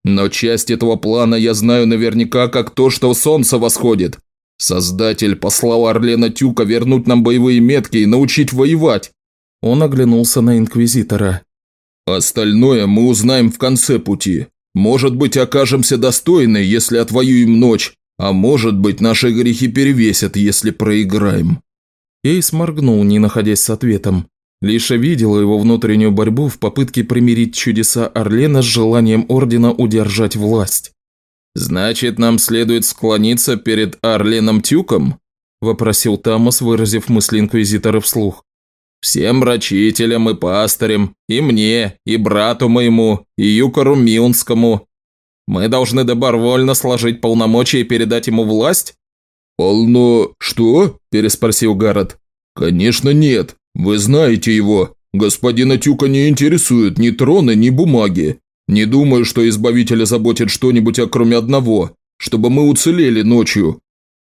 [SPEAKER 2] Но часть этого плана я знаю наверняка, как то, что солнце восходит. Создатель послал Орлена Тюка вернуть нам боевые метки и научить воевать. Он оглянулся на Инквизитора. Остальное мы узнаем в конце пути. Может быть, окажемся достойны, если отвоюем ночь, а может быть, наши грехи перевесят, если проиграем. Эйс моргнул, не находясь с ответом. Лиша видела его внутреннюю борьбу в попытке примирить чудеса Орлена с желанием Ордена удержать власть. «Значит, нам следует склониться перед Орленом Тюком?» – вопросил Тамас, выразив мысли Инквизитора вслух. «Всем мрачителям и пастырям, и мне, и брату моему, и Юкору Милнскому. Мы должны добровольно сложить полномочия и передать ему власть?»
[SPEAKER 3] «Полно... что?» – переспросил Гаррет. «Конечно нет. Вы знаете его. Господина Тюка не интересуют ни троны, ни бумаги. Не думаю, что Избавителя заботит что-нибудь, кроме одного, чтобы мы уцелели ночью.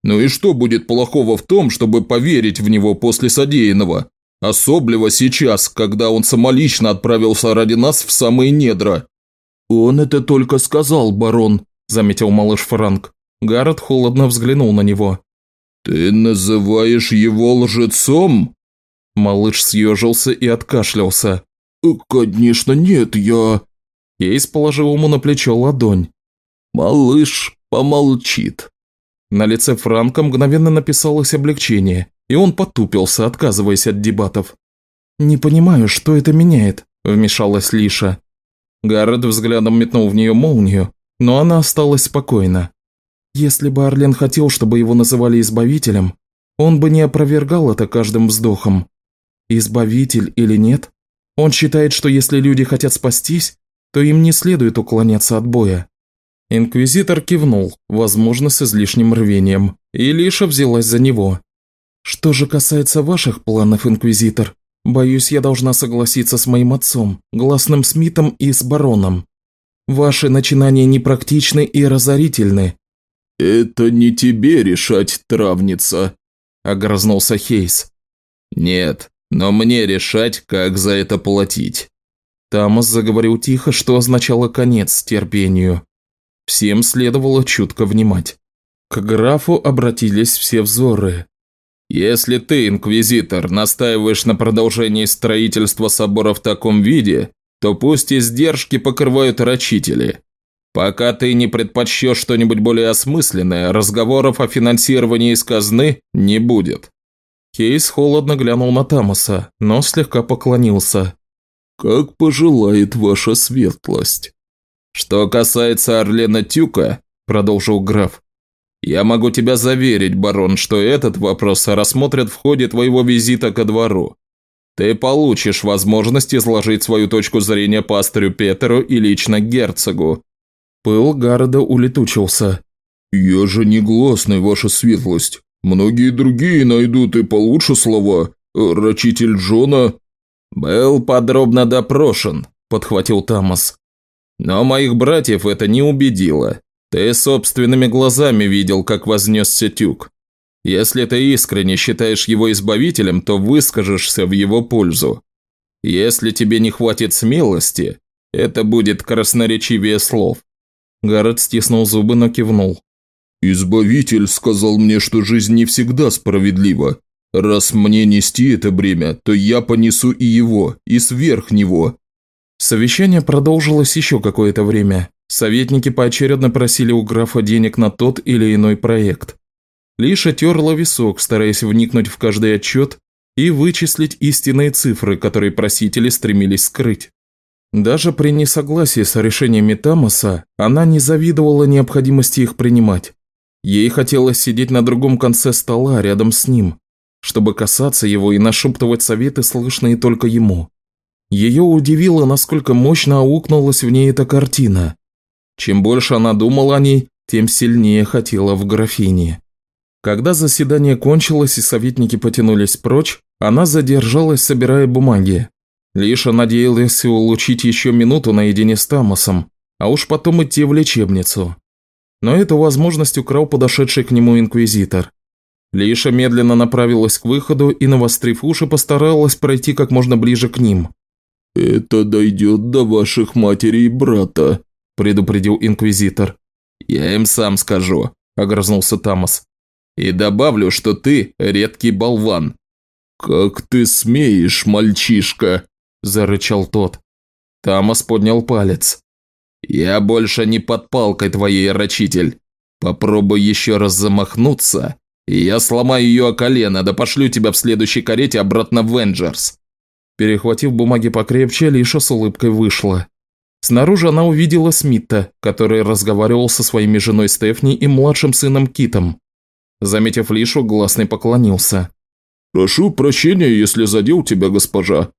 [SPEAKER 3] Ну и что будет плохого в том, чтобы поверить в него после содеянного? Особливо сейчас, когда он самолично отправился ради нас в самые недра».
[SPEAKER 2] «Он это только сказал, барон», – заметил малыш Франк. Гаррет холодно взглянул на него.
[SPEAKER 3] «Ты называешь его лжецом?»
[SPEAKER 2] Малыш съежился и откашлялся.
[SPEAKER 3] «Э, «Конечно нет, я...»
[SPEAKER 2] Кейс положил ему на плечо ладонь.
[SPEAKER 3] «Малыш помолчит».
[SPEAKER 2] На лице Франка мгновенно написалось облегчение, и он потупился, отказываясь от дебатов. «Не понимаю, что это меняет», – вмешалась Лиша. Гаррет взглядом метнул в нее молнию, но она осталась спокойна. Если бы Арлен хотел, чтобы его называли Избавителем, он бы не опровергал это каждым вздохом. Избавитель или нет, он считает, что если люди хотят спастись, то им не следует уклоняться от боя. Инквизитор кивнул, возможно, с излишним рвением, и Лиша взялась за него. «Что же касается ваших планов, Инквизитор, боюсь, я должна согласиться с моим отцом, гласным Смитом и с бароном. Ваши начинания непрактичны и разорительны».
[SPEAKER 3] «Это не тебе решать, травница», – огрызнулся Хейс.
[SPEAKER 2] «Нет, но мне решать, как за это платить». Тамас заговорил тихо, что означало конец терпению. Всем следовало чутко внимать. К графу обратились все взоры. «Если ты, инквизитор, настаиваешь на продолжении строительства собора в таком виде, то пусть издержки покрывают рачители. Пока ты не предпочтешь что-нибудь более осмысленное, разговоров о финансировании из казны не будет. Кейс холодно глянул на Тамаса, но слегка поклонился.
[SPEAKER 3] «Как пожелает ваша светлость».
[SPEAKER 2] «Что касается Орлена Тюка», – продолжил граф, – «я могу тебя заверить, барон, что этот вопрос рассмотрят в ходе твоего визита ко двору. Ты получишь возможность изложить свою точку зрения пастырю Петеру и лично герцогу». Пыл Гарда улетучился.
[SPEAKER 3] «Я же не гласный, ваша светлость. Многие другие найдут и получше слова. Рачитель Джона...»
[SPEAKER 2] «Был подробно допрошен», – подхватил Тамас. «Но моих братьев это не убедило. Ты собственными глазами видел, как вознесся тюк. Если ты искренне считаешь его избавителем, то выскажешься в его пользу. Если тебе не хватит смелости, это будет красноречивее слов». Гаррет стиснул зубы, но кивнул.
[SPEAKER 3] «Избавитель сказал мне, что жизнь не всегда справедлива. Раз мне нести это бремя, то я понесу и его, и сверх него».
[SPEAKER 2] Совещание продолжилось еще какое-то время. Советники поочередно просили у графа денег на тот или иной проект. Лиша терла висок, стараясь вникнуть в каждый отчет и вычислить истинные цифры, которые просители стремились скрыть. Даже при несогласии с решениями Тамаса она не завидовала необходимости их принимать. Ей хотелось сидеть на другом конце стола рядом с ним, чтобы касаться его и нашептывать советы, слышные только ему. Ее удивило, насколько мощно аукнулась в ней эта картина. Чем больше она думала о ней, тем сильнее хотела в графине. Когда заседание кончилось и советники потянулись прочь, она задержалась, собирая бумаги. Лиша надеялась улучшить еще минуту наедине с Тамасом, а уж потом идти в лечебницу. Но эту возможность украл подошедший к нему инквизитор. Лиша медленно направилась к выходу и, навострив уши, постаралась пройти как можно ближе к ним.
[SPEAKER 3] «Это дойдет до ваших матери и брата», – предупредил инквизитор.
[SPEAKER 2] «Я им сам скажу», – огрызнулся Тамас. «И добавлю, что ты редкий болван».
[SPEAKER 3] «Как ты смеешь, мальчишка?» – зарычал тот.
[SPEAKER 2] Тамас поднял палец. «Я больше не под палкой твоей, рачитель. Попробуй еще раз замахнуться, и я сломаю ее о колено, да пошлю тебя в следующей карете обратно в Венджерс». Перехватив бумаги покрепче, Лиша с улыбкой вышла. Снаружи она увидела Смита, который разговаривал со своими женой Стефни и младшим сыном Китом. Заметив Лишу, гласный поклонился.
[SPEAKER 3] «Прошу прощения, если задел тебя, госпожа».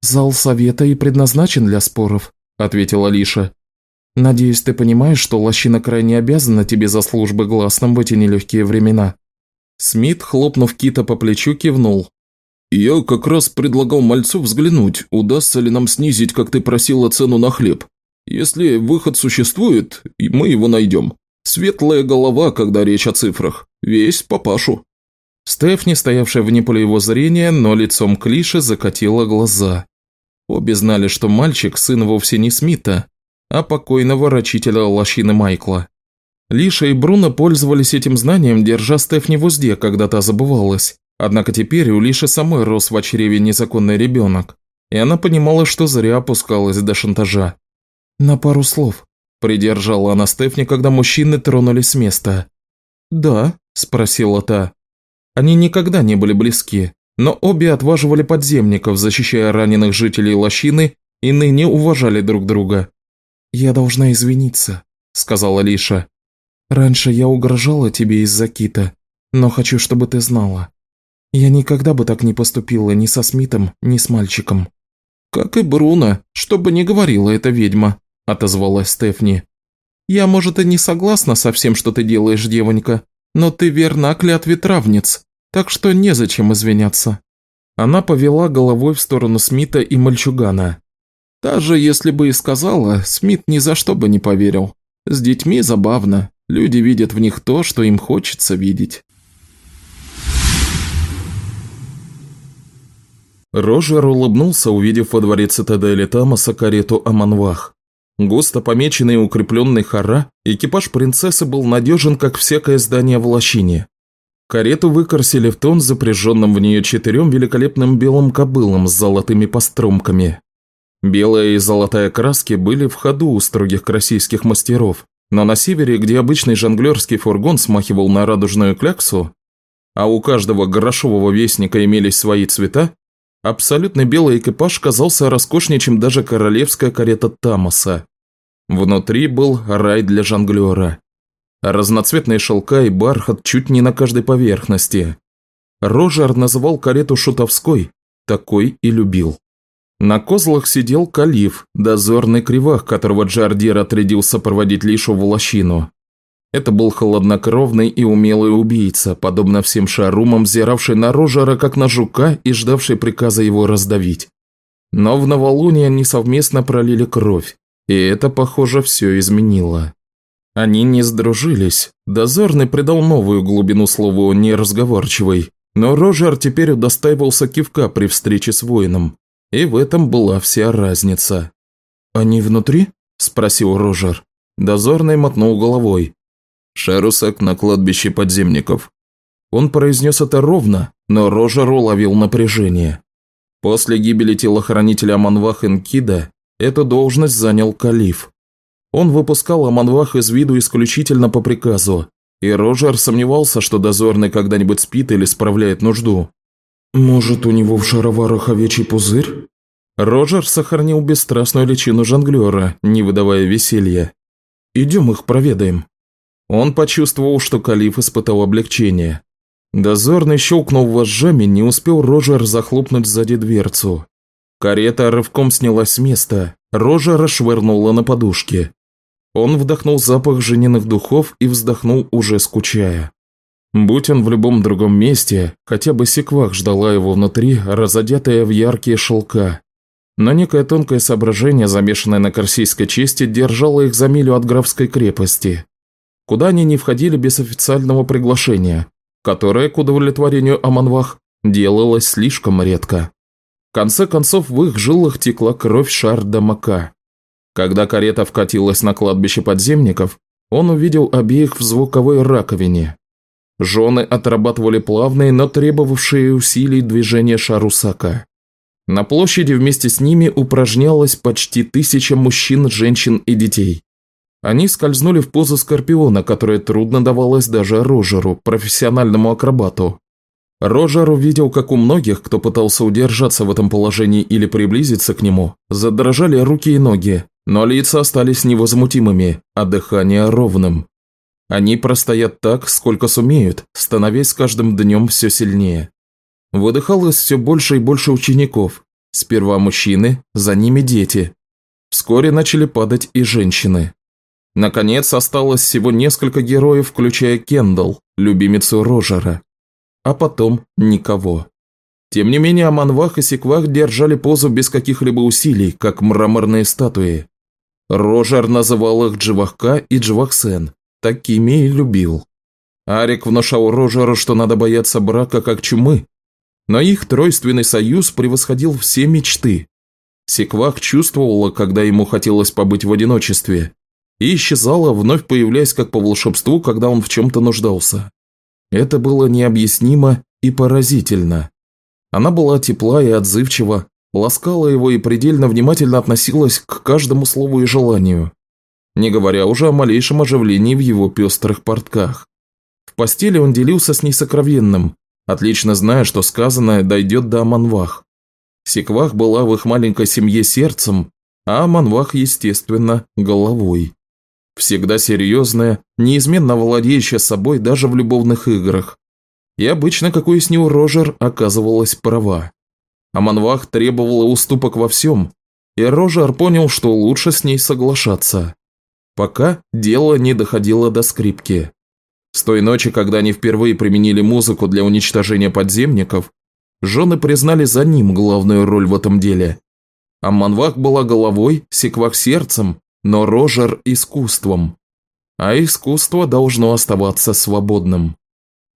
[SPEAKER 1] «Зал совета и предназначен для споров», – ответила Лиша. «Надеюсь, ты понимаешь, что лощина крайне обязана тебе за службы гласным в эти нелегкие времена».
[SPEAKER 2] Смит, хлопнув Кита по плечу, кивнул.
[SPEAKER 3] «Я как раз предлагал мальцу взглянуть, удастся ли нам снизить, как ты просила, цену на хлеб. Если выход существует, мы его найдем. Светлая голова, когда речь о цифрах. Весь папашу».
[SPEAKER 2] Стефни, стоявшая вне поля его зрения, но лицом клише, закатила глаза. Обе знали, что мальчик – сын вовсе не Смита, а покойного рачителя лощины Майкла. Лиша и Бруно пользовались этим знанием, держа Стефни в узде, когда та забывалась. Однако теперь у Лиши самой рос в чреве незаконный ребенок, и она понимала, что зря опускалась до шантажа.
[SPEAKER 1] «На пару слов», – придержала она Стефни, когда мужчины тронулись с места.
[SPEAKER 2] «Да», – спросила та. Они никогда не были близки, но обе отваживали подземников, защищая раненых жителей лощины, и ныне уважали друг друга.
[SPEAKER 1] «Я должна извиниться», – сказала Лиша. Раньше я угрожала тебе из-за кита, но хочу, чтобы ты знала. Я никогда бы так не поступила ни со Смитом, ни с мальчиком».
[SPEAKER 2] «Как и Бруно, что бы ни говорила эта ведьма», – отозвалась Стефни. «Я, может, и не согласна со всем, что ты делаешь, девонька, но ты верна клятве травниц, так что незачем извиняться». Она повела головой в сторону Смита и мальчугана. Даже если бы и сказала, Смит ни за что бы не поверил. С детьми забавно, Люди видят в них то, что им хочется видеть. Рожер улыбнулся, увидев во дворе цитадели Тамаса карету Аманвах. Густо помеченный и укрепленный хора, экипаж принцессы был надежен, как всякое здание в лощине. Карету выкрасили в тон запряженным в нее четырем великолепным белым кобылам с золотыми постромками. Белая и золотая краски были в ходу у строгих российских мастеров, но на севере, где обычный жонглерский фургон смахивал на радужную кляксу, а у каждого грошового вестника имелись свои цвета, абсолютно белый экипаж казался роскошнее, чем даже королевская карета Тамаса. Внутри был рай для жонглера. Разноцветные шелка и бархат чуть не на каждой поверхности. Рожер называл карету шутовской, такой и любил. На козлах сидел Калиф, дозорный кривах, которого Джардир отрядился проводить Лишу в лощину. Это был холоднокровный и умелый убийца, подобно всем шарумам, взиравший на Рожера как на жука и ждавший приказа его раздавить. Но в новолуние они совместно пролили кровь, и это, похоже, все изменило. Они не сдружились, дозорный придал новую глубину слову «неразговорчивый», но Рожер теперь удостаивался кивка при встрече с воином, и в этом была вся разница. «Они внутри?» – спросил Рожер. Дозорный мотнул головой. «Шерусак на кладбище подземников». Он произнес это ровно, но Рожер уловил напряжение. После гибели телохранителя Аманвах Инкида эту должность занял Калиф. Он выпускал Аманвах из виду исключительно по приказу, и Рожер сомневался, что дозорный когда-нибудь спит или справляет нужду.
[SPEAKER 1] «Может, у него в шароварах овечий пузырь?»
[SPEAKER 2] Роджер сохранил бесстрастную личину жонглера, не выдавая веселья. «Идем их проведаем». Он почувствовал, что Калиф испытал облегчение. Дозорный щелкнул вожжами, не успел Роджер захлопнуть сзади дверцу. Карета рывком снялась с места, Рожера швырнула на подушке. Он вдохнул запах жененных духов и вздохнул, уже скучая.
[SPEAKER 1] Будь он в любом другом месте, хотя бы секвах ждала его внутри, разодетая в яркие шелка. Но некое тонкое соображение, замешанное на корсийской чести, держало их за милю от графской крепости, куда они не входили без официального приглашения, которое, к удовлетворению Аманвах, делалось слишком редко. В конце концов, в их жилах текла кровь Шарда Мака. Когда карета вкатилась на кладбище подземников, он увидел обеих в звуковой раковине. Жены отрабатывали плавные, но требовавшие усилий движения Шарусака. На площади вместе с ними упражнялось почти тысяча мужчин, женщин и детей. Они скользнули в позу скорпиона, которая трудно давалась даже Рожеру, профессиональному акробату. Рожер увидел, как у многих, кто пытался удержаться в этом положении или приблизиться к нему, задрожали руки и ноги, но лица остались невозмутимыми, а дыхание ровным. Они простоят так, сколько сумеют, становясь каждым днем все сильнее. Выдыхалось все больше и больше учеников. Сперва мужчины, за ними дети. Вскоре начали падать и женщины. Наконец, осталось всего несколько героев, включая Кендалл, любимицу Рожера. А потом никого. Тем не менее, Аманвах и Секвах держали позу без каких-либо усилий, как мраморные статуи. Рожер называл их Дживахка и Дживахсен, такими и любил. Арик внушал Рожеру, что надо бояться брака как чумы, но их тройственный союз превосходил все мечты. Секвах чувствовала, когда ему хотелось побыть в одиночестве, и исчезала, вновь появляясь как по волшебству, когда он в чем-то нуждался. Это было необъяснимо и поразительно. Она была тепла и отзывчива, ласкала его и предельно внимательно относилась к каждому слову и желанию, не говоря уже о малейшем оживлении в его пестрых портках. В постели он делился с ней сокровенным, отлично зная, что сказанное дойдет до Аманвах. Секвах была в их маленькой семье сердцем, а Аманвах, естественно, головой. Всегда серьезная, неизменно владеющая собой даже в любовных играх. И обычно, как уяснил Рожер, оказывалась права. Аманвах требовала уступок во всем, и Рожер понял, что лучше с ней соглашаться. Пока дело не доходило до скрипки. С той ночи, когда они впервые применили музыку для уничтожения подземников, жены признали за ним главную роль в этом деле. Амманвах была головой, Секвах сердцем, но Рожер – искусством. А искусство должно оставаться свободным.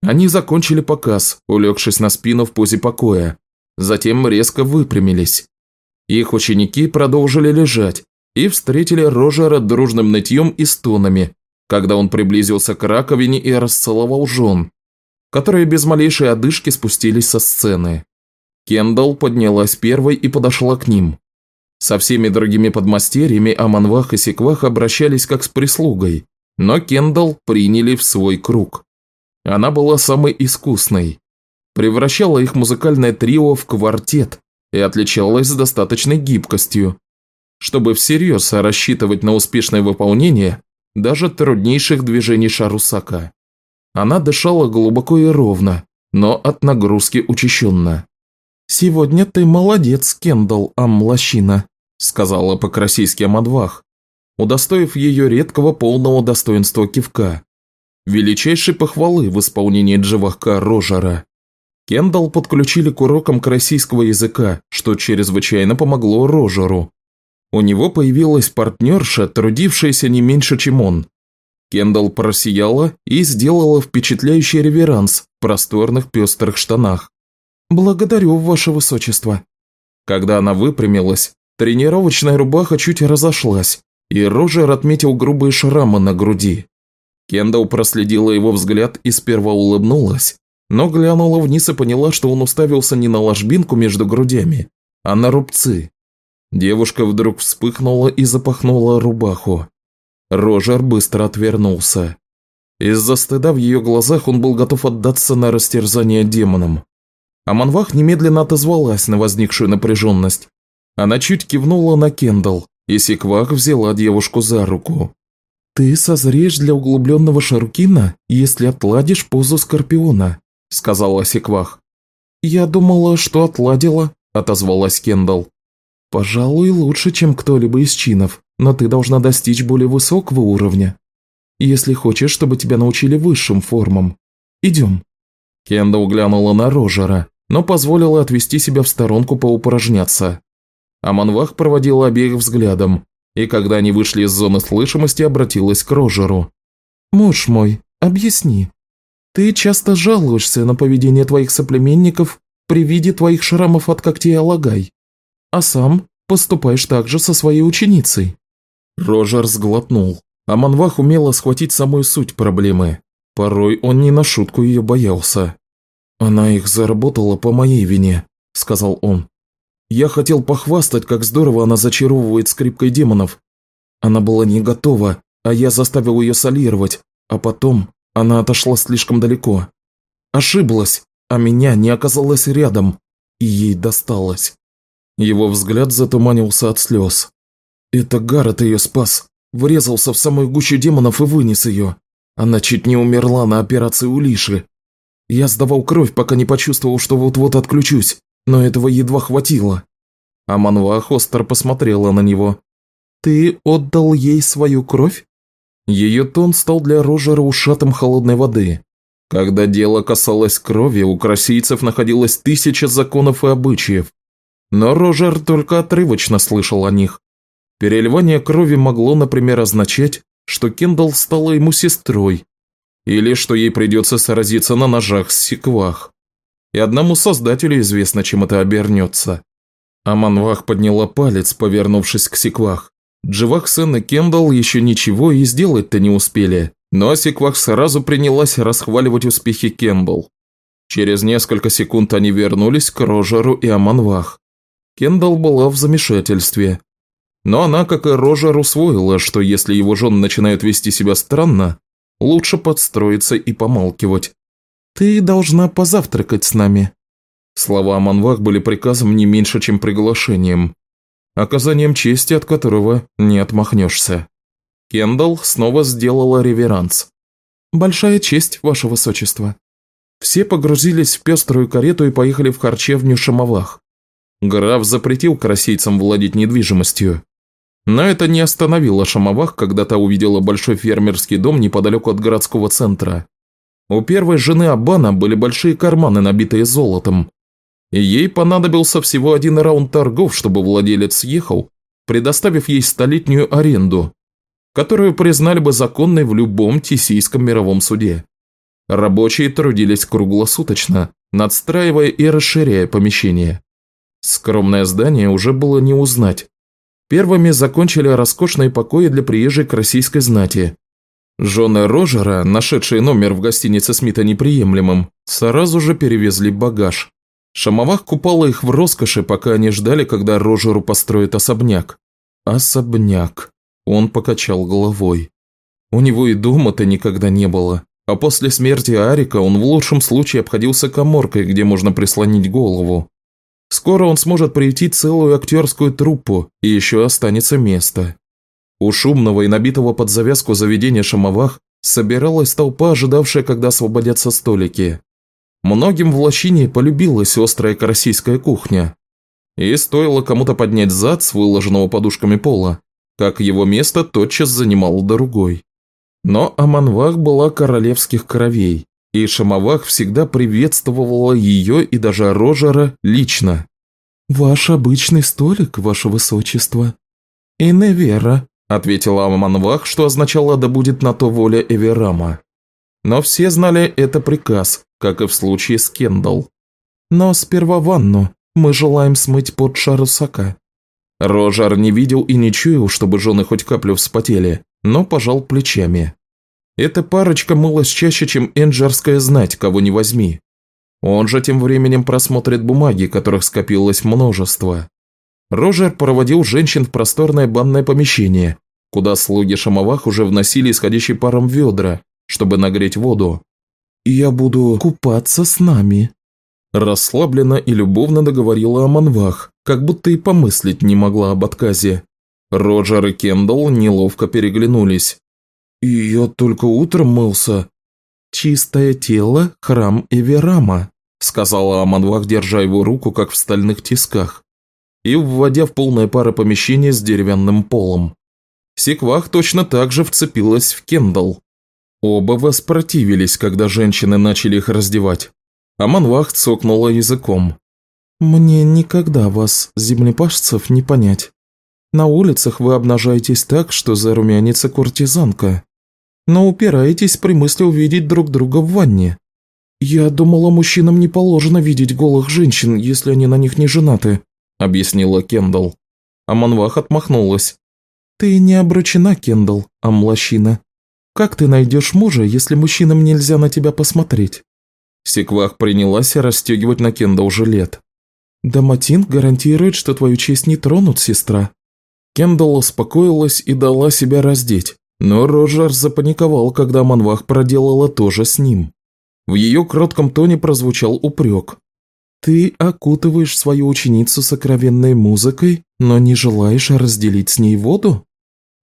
[SPEAKER 1] Они закончили показ, улегшись на спину в позе покоя, затем резко выпрямились. Их ученики продолжили лежать и встретили Рожера дружным нытьем и стонами, когда он приблизился к раковине и расцеловал жен, которые без малейшей одышки спустились со сцены. Кендалл поднялась первой и подошла к ним. Со всеми другими подмастерьями Аманвах и Секвах обращались как с прислугой, но Кендалл приняли в свой круг. Она была самой искусной. Превращала их музыкальное трио в квартет и отличалась достаточной гибкостью, чтобы всерьез рассчитывать на успешное выполнение даже труднейших движений Шарусака. Она дышала глубоко и ровно, но от нагрузки учащенно. «Сегодня ты молодец, Кендалл, Амлащина», – сказала по-красийски Амадвах, удостоив ее редкого полного достоинства кивка. Величайшей похвалы в исполнении Дживахка Рожера. Кендалл подключили к урокам российского языка, что чрезвычайно помогло Рожеру. У него появилась партнерша, трудившаяся не меньше, чем он. Кендалл просияла и сделала впечатляющий реверанс в просторных пестрых штанах. «Благодарю, ваше высочество». Когда она выпрямилась, тренировочная рубаха чуть разошлась, и Рожер отметил грубые шрамы на груди. Кендалл проследила его взгляд и сперва улыбнулась, но глянула вниз и поняла, что он уставился не на ложбинку между грудями, а на рубцы. Девушка вдруг вспыхнула и запахнула рубаху. Рожер быстро отвернулся. Из-за стыда в ее глазах он был готов отдаться на растерзание демоном. Аманвах немедленно отозвалась на возникшую напряженность. Она чуть кивнула на Кендалл, и Секвах взяла девушку за руку. «Ты созреешь для углубленного шарукина, если отладишь позу скорпиона», – сказала Секвах. «Я думала, что отладила», – отозвалась Кендалл. «Пожалуй, лучше, чем кто-либо из чинов, но ты должна достичь более высокого уровня, если хочешь, чтобы тебя научили высшим формам. Идем». Кендалл глянула на Рожера, но позволила отвести себя в сторонку поупражняться. Аманвах проводила обеих взглядом, и когда они вышли из зоны слышимости, обратилась к Рожеру. «Муж мой, объясни. Ты часто жалуешься на поведение твоих соплеменников при виде твоих шрамов от когтей Алагай, а сам поступаешь так же со своей ученицей». Рожер сглотнул. Аманвах умела схватить самую суть проблемы. Порой он не на шутку ее боялся. «Она их заработала по моей вине», – сказал он. «Я хотел похвастать, как здорово она зачаровывает скрипкой демонов. Она была не готова, а я заставил ее солировать, а потом она отошла слишком далеко. Ошиблась, а меня не оказалось рядом, и ей досталось». Его взгляд затуманился от слез. «Это Гаррет ее спас, врезался в самую гущу демонов и вынес ее. Она чуть не умерла на операции у Лиши. Я сдавал кровь, пока не почувствовал, что вот-вот отключусь, но этого едва хватило. Аманва остро посмотрела на него. «Ты отдал ей свою кровь?» Ее тон стал для Рожера ушатом холодной воды. Когда дело касалось крови, у красийцев находилось тысяча законов и обычаев. Но Рожер только отрывочно слышал о них. Переливание крови могло, например, означать, что Кендалл стала ему сестрой, или что ей придется сразиться на ножах с секвах. И одному создателю известно, чем это обернется. Аманвах подняла палец, повернувшись к секвах. Дживахсен и Кендалл еще ничего и сделать-то не успели, но секвах сразу принялась расхваливать успехи Кендалл. Через несколько секунд они вернулись к Рожеру и Аманвах. Кендалл была в замешательстве. Но она, как и Рожер, усвоила, что если его жены начинают вести себя странно, лучше подстроиться и помалкивать. «Ты должна позавтракать с нами». Слова Манвах были приказом не меньше, чем приглашением. Оказанием чести, от которого не отмахнешься. Кендалл снова сделала реверанс. «Большая честь, ваше высочество». Все погрузились в пеструю карету и поехали в харчевню Шамовах. Граф запретил красийцам владеть недвижимостью, но это не остановило Шамовах, когда та увидела большой фермерский дом неподалеку от городского центра. У первой жены Абана были большие карманы, набитые золотом. И ей понадобился всего один раунд торгов, чтобы владелец съехал, предоставив ей столетнюю аренду, которую признали бы законной в любом тисийском мировом суде. Рабочие трудились круглосуточно, надстраивая и расширяя помещение. Скромное здание уже было не узнать, Первыми закончили роскошные покои для приезжей к российской знати. Жены Рожера, нашедшие номер в гостинице Смита неприемлемым, сразу же перевезли багаж. Шамовах купала их в роскоши, пока они ждали, когда Рожеру построят особняк. Особняк. Он покачал головой. У него и дома-то никогда не было. А после смерти Арика он в лучшем случае обходился коморкой, где можно прислонить голову. Скоро он сможет приютить целую актерскую труппу, и еще останется место. У шумного и набитого под завязку заведения Шамовах собиралась толпа, ожидавшая, когда освободятся столики. Многим в лощине полюбилась острая карасийская кухня. И стоило кому-то поднять зад с выложенного подушками пола, как его место тотчас занимал другой. Но Аманвах была королевских кровей, и Шамовах всегда приветствовала ее и даже Рожера лично. «Ваш обычный столик, ваше высочество». «И Невера», – ответила Аманвах, что означало «да будет на то воля Эверама». Но все знали это приказ, как и в случае с Кендалл. «Но сперва ванну. Мы желаем смыть под Шарусака». Рожар не видел и не чуял, чтобы жены хоть каплю вспотели, но пожал плечами. Эта парочка мылась чаще, чем энджерская знать, кого не возьми. Он же тем временем просмотрит бумаги, которых скопилось множество. Рожер проводил женщин в просторное банное помещение, куда слуги Шамовах уже вносили исходящий паром ведра, чтобы нагреть воду. «Я буду купаться с нами», – расслабленно и любовно договорила о Манвах, как будто и помыслить не могла об отказе. Роджер и Кендалл неловко переглянулись. «И я только утром мылся». «Чистое тело – храм Эверама», – сказала Аманвах, держа его руку, как в стальных тисках, и вводя в полное пара помещение с деревянным полом. Секвах точно так же вцепилась в Кендалл. Оба воспротивились, когда женщины начали их раздевать. Аманвах цокнула языком. «Мне никогда вас, землепашцев, не понять. На улицах вы обнажаетесь так, что зарумянится куртизанка, но упираетесь при мысли увидеть друг друга в ванне. Я думала, мужчинам не положено видеть голых женщин, если они на них не женаты», – объяснила Кендалл. Аманвах отмахнулась. «Ты не обручена, Кендалл, а млощина. Как ты найдешь мужа, если мужчинам нельзя на тебя посмотреть?» Секвах принялась расстегивать на Кендалл жилет. «Даматин гарантирует, что твою честь не тронут, сестра». Кендалл успокоилась и дала себя раздеть, но Роджер запаниковал, когда Манвах проделала то же с ним. В ее кротком тоне прозвучал упрек. «Ты окутываешь свою ученицу сокровенной музыкой, но не желаешь разделить с ней воду?»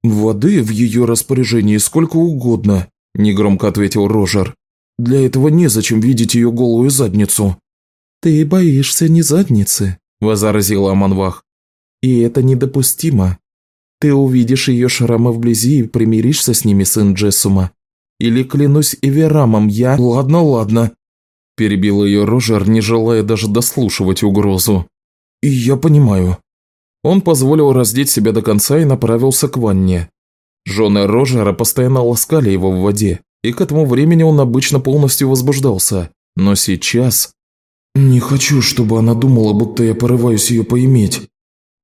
[SPEAKER 1] «Воды в ее распоряжении сколько угодно», – негромко ответил Рожер. «Для этого незачем видеть ее голую задницу». «Ты боишься не задницы», – возразила Аманвах. «И это недопустимо. Ты увидишь ее шрамы вблизи и примиришься с ними, сын Джессума. Или, клянусь Эверамом, я...» «Ладно, ладно», – перебил ее Рожер, не желая даже дослушивать угрозу. «И я понимаю». Он позволил раздеть себя до конца и направился к ванне. Жены Рожера постоянно ласкали его в воде, и к этому времени он обычно полностью возбуждался. Но сейчас... «Не хочу, чтобы она думала, будто я порываюсь ее поиметь».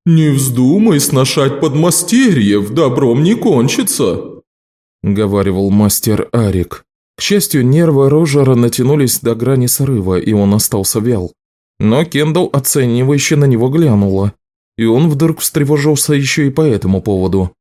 [SPEAKER 2] «Не вздумай сношать подмастерьев, добром не кончится», – говаривал мастер Арик. К счастью, нервы Рожера натянулись до грани срыва, и он остался вял. Но Кендалл оценивающе на него глянула, и он вдруг встревожился еще и по этому поводу.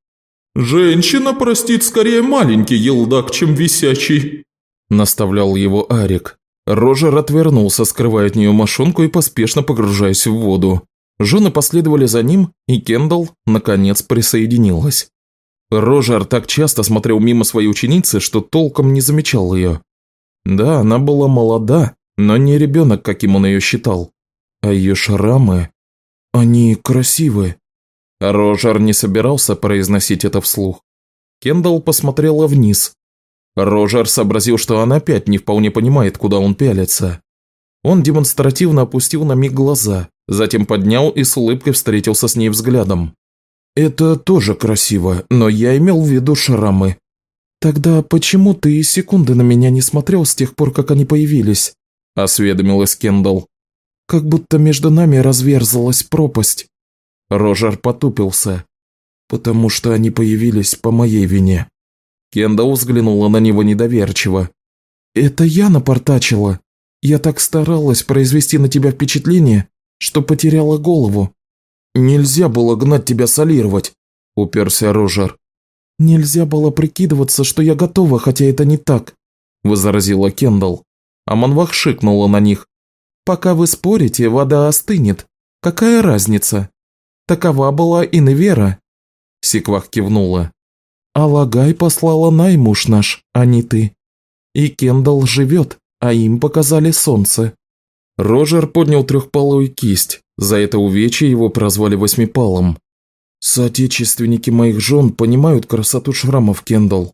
[SPEAKER 2] «Женщина простит скорее маленький елдак, чем висячий», – наставлял его Арик. Рожер отвернулся, скрывая от нее мошонку и поспешно погружаясь в воду. Жены последовали за ним, и Кендалл, наконец, присоединилась. Рожер так часто смотрел мимо своей ученицы, что толком не замечал ее. Да, она была молода, но не ребенок, каким он ее считал. А ее шрамы... «Они красивы». Рожер не собирался произносить это вслух. Кендалл посмотрела вниз. Рожер сообразил, что она опять не вполне понимает, куда он пялится. Он демонстративно опустил на миг глаза, затем поднял и с улыбкой встретился с ней взглядом. «Это тоже красиво, но я имел в виду шрамы». «Тогда почему ты и секунды на меня не смотрел с тех пор, как они появились?» – осведомилась Кендалл как будто между нами разверзалась пропасть. Рожер потупился, потому что они появились по моей вине. Кенда взглянула на него недоверчиво. «Это я напортачила. Я так старалась произвести на тебя впечатление, что потеряла голову». «Нельзя было гнать тебя солировать», – уперся Рожер. «Нельзя было прикидываться, что я готова, хотя это не так», – возразила Кендалл. А Манвах шикнула на них. Пока вы спорите, вода остынет. Какая разница? Такова была и Невера. Сиквах кивнула. Алагай послала наймуш наш, а не ты. И Кендалл живет, а им показали солнце. Рожер поднял трехпалую кисть. За это увечье его прозвали восьмипалом. Соотечественники моих жен понимают красоту шрамов, Кендалл.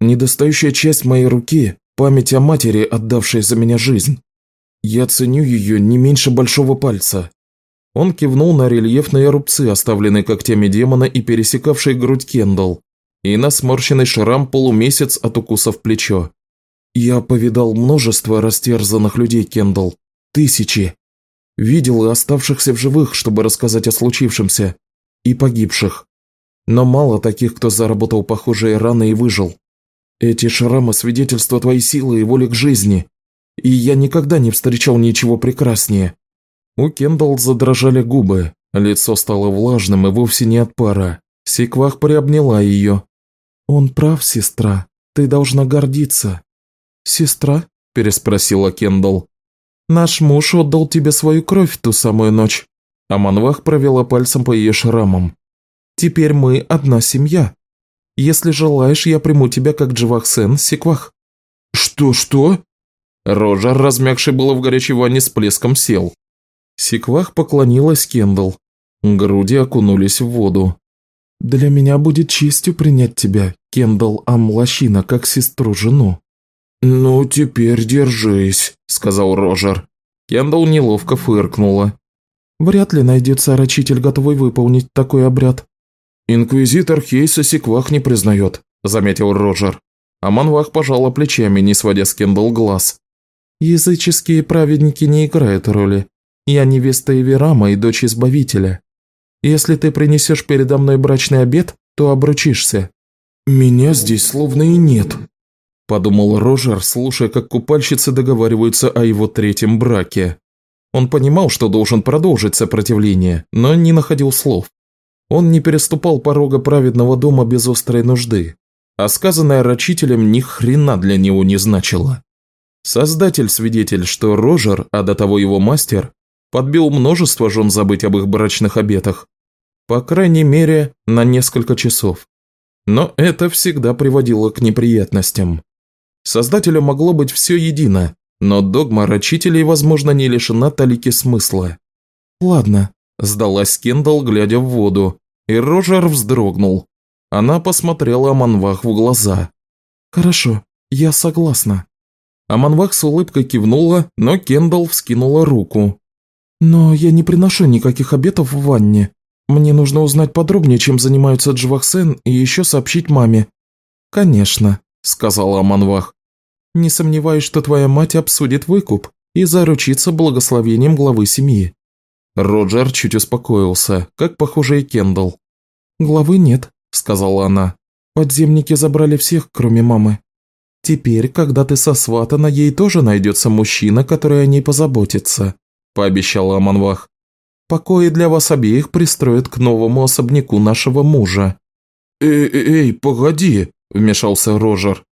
[SPEAKER 2] Недостающая часть моей руки – память о матери, отдавшей за меня жизнь. Я ценю ее не меньше большого пальца». Он кивнул на рельефные рубцы, оставленные когтями демона и пересекавшие грудь Кендалл, и на сморщенный шрам полумесяц от укуса в плечо. «Я повидал множество растерзанных людей, Кендалл. Тысячи. Видел и оставшихся в живых, чтобы рассказать о случившемся. И погибших. Но мало таких, кто заработал похожие раны и выжил. Эти шрамы – свидетельство твоей силы и воли к жизни и я никогда не встречал ничего прекраснее». У Кендалл задрожали губы, лицо стало влажным и вовсе не от пара. Секвах приобняла ее. «Он прав, сестра, ты должна гордиться». «Сестра?» – переспросила Кендалл. «Наш муж отдал тебе свою кровь ту самую ночь». Аманвах провела пальцем по ее шрамам. «Теперь мы одна семья. Если желаешь, я приму тебя как Дживахсен, Секвах». «Что-что?» Рожа, размягший было в горячей ванне, с плеском сел. Секвах поклонилась Кендалл. Груди окунулись в воду. «Для меня будет честью принять тебя,
[SPEAKER 1] Кендалл Амлащина как сестру-жену».
[SPEAKER 2] «Ну, теперь держись», – сказал Рожер. Кендалл неловко фыркнула.
[SPEAKER 1] «Вряд ли найдется рачитель, готовый выполнить такой обряд».
[SPEAKER 2] «Инквизитор Хейса Секвах не признает», – заметил Рожер. А Манвах пожала плечами, не сводя с Кендалл глаз.
[SPEAKER 1] «Языческие праведники не играют роли. Я невеста Эверама и дочь Избавителя. Если ты принесешь передо мной брачный обед, то обручишься».
[SPEAKER 2] «Меня здесь словно и нет», – подумал Рожер, слушая, как купальщицы договариваются о его третьем браке. Он понимал, что должен продолжить сопротивление, но не находил слов. Он не переступал порога праведного дома без острой нужды, а сказанное рачителем ни хрена для него не значило. Создатель свидетель, что Рожер, а до того его мастер, подбил множество жен забыть об их брачных обетах. По крайней мере, на несколько часов. Но это всегда приводило к неприятностям. Создателю могло быть все едино, но догма рачителей, возможно, не лишена талики смысла.
[SPEAKER 1] «Ладно», –
[SPEAKER 2] сдалась Кендалл, глядя в воду, и Рожер вздрогнул. Она посмотрела Аманвах в глаза.
[SPEAKER 1] «Хорошо, я согласна».
[SPEAKER 2] Аманвах с улыбкой кивнула, но Кендалл вскинула руку.
[SPEAKER 1] «Но я не приношу никаких обетов в ванне. Мне нужно узнать подробнее, чем занимаются Джвахсен, и еще сообщить маме».
[SPEAKER 2] «Конечно», – сказала Аманвах.
[SPEAKER 1] «Не сомневаюсь, что твоя мать обсудит выкуп и заручится благословением главы семьи».
[SPEAKER 2] Роджер чуть успокоился, как, похоже, и Кендалл.
[SPEAKER 1] «Главы нет», – сказала она. «Подземники забрали всех, кроме мамы. Теперь, когда ты сосватана, ей тоже найдется мужчина, который о ней позаботится. – пообещала Аманвах. «Покои для вас обеих пристроят к новому особняку нашего мужа».
[SPEAKER 2] «Эй, эй, погоди», – вмешался Рожер.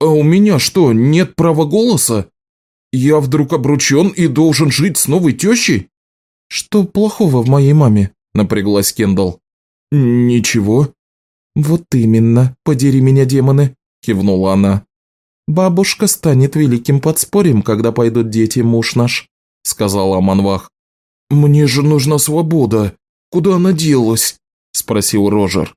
[SPEAKER 2] «А у меня что, нет права голоса? Я вдруг обручен и должен жить с новой тещей?»
[SPEAKER 1] «Что плохого в моей маме?» – напряглась Кендалл.
[SPEAKER 2] «Ничего».
[SPEAKER 1] «Вот именно, подери меня, демоны», – кивнула она. «Бабушка станет великим подспорьем, когда пойдут дети, муж наш. – сказала Манвах.
[SPEAKER 2] «Мне же нужна свобода. Куда она делась?» – спросил Рожер.